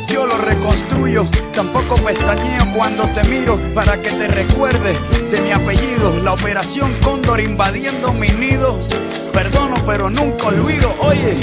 yo lo reconstruyo. Tampoco pestañeo cuando te miro para que te recuerdes de mi apellido. La operación Cóndor invadiendo mi nido. Perdono pero nunca olvido. Oye.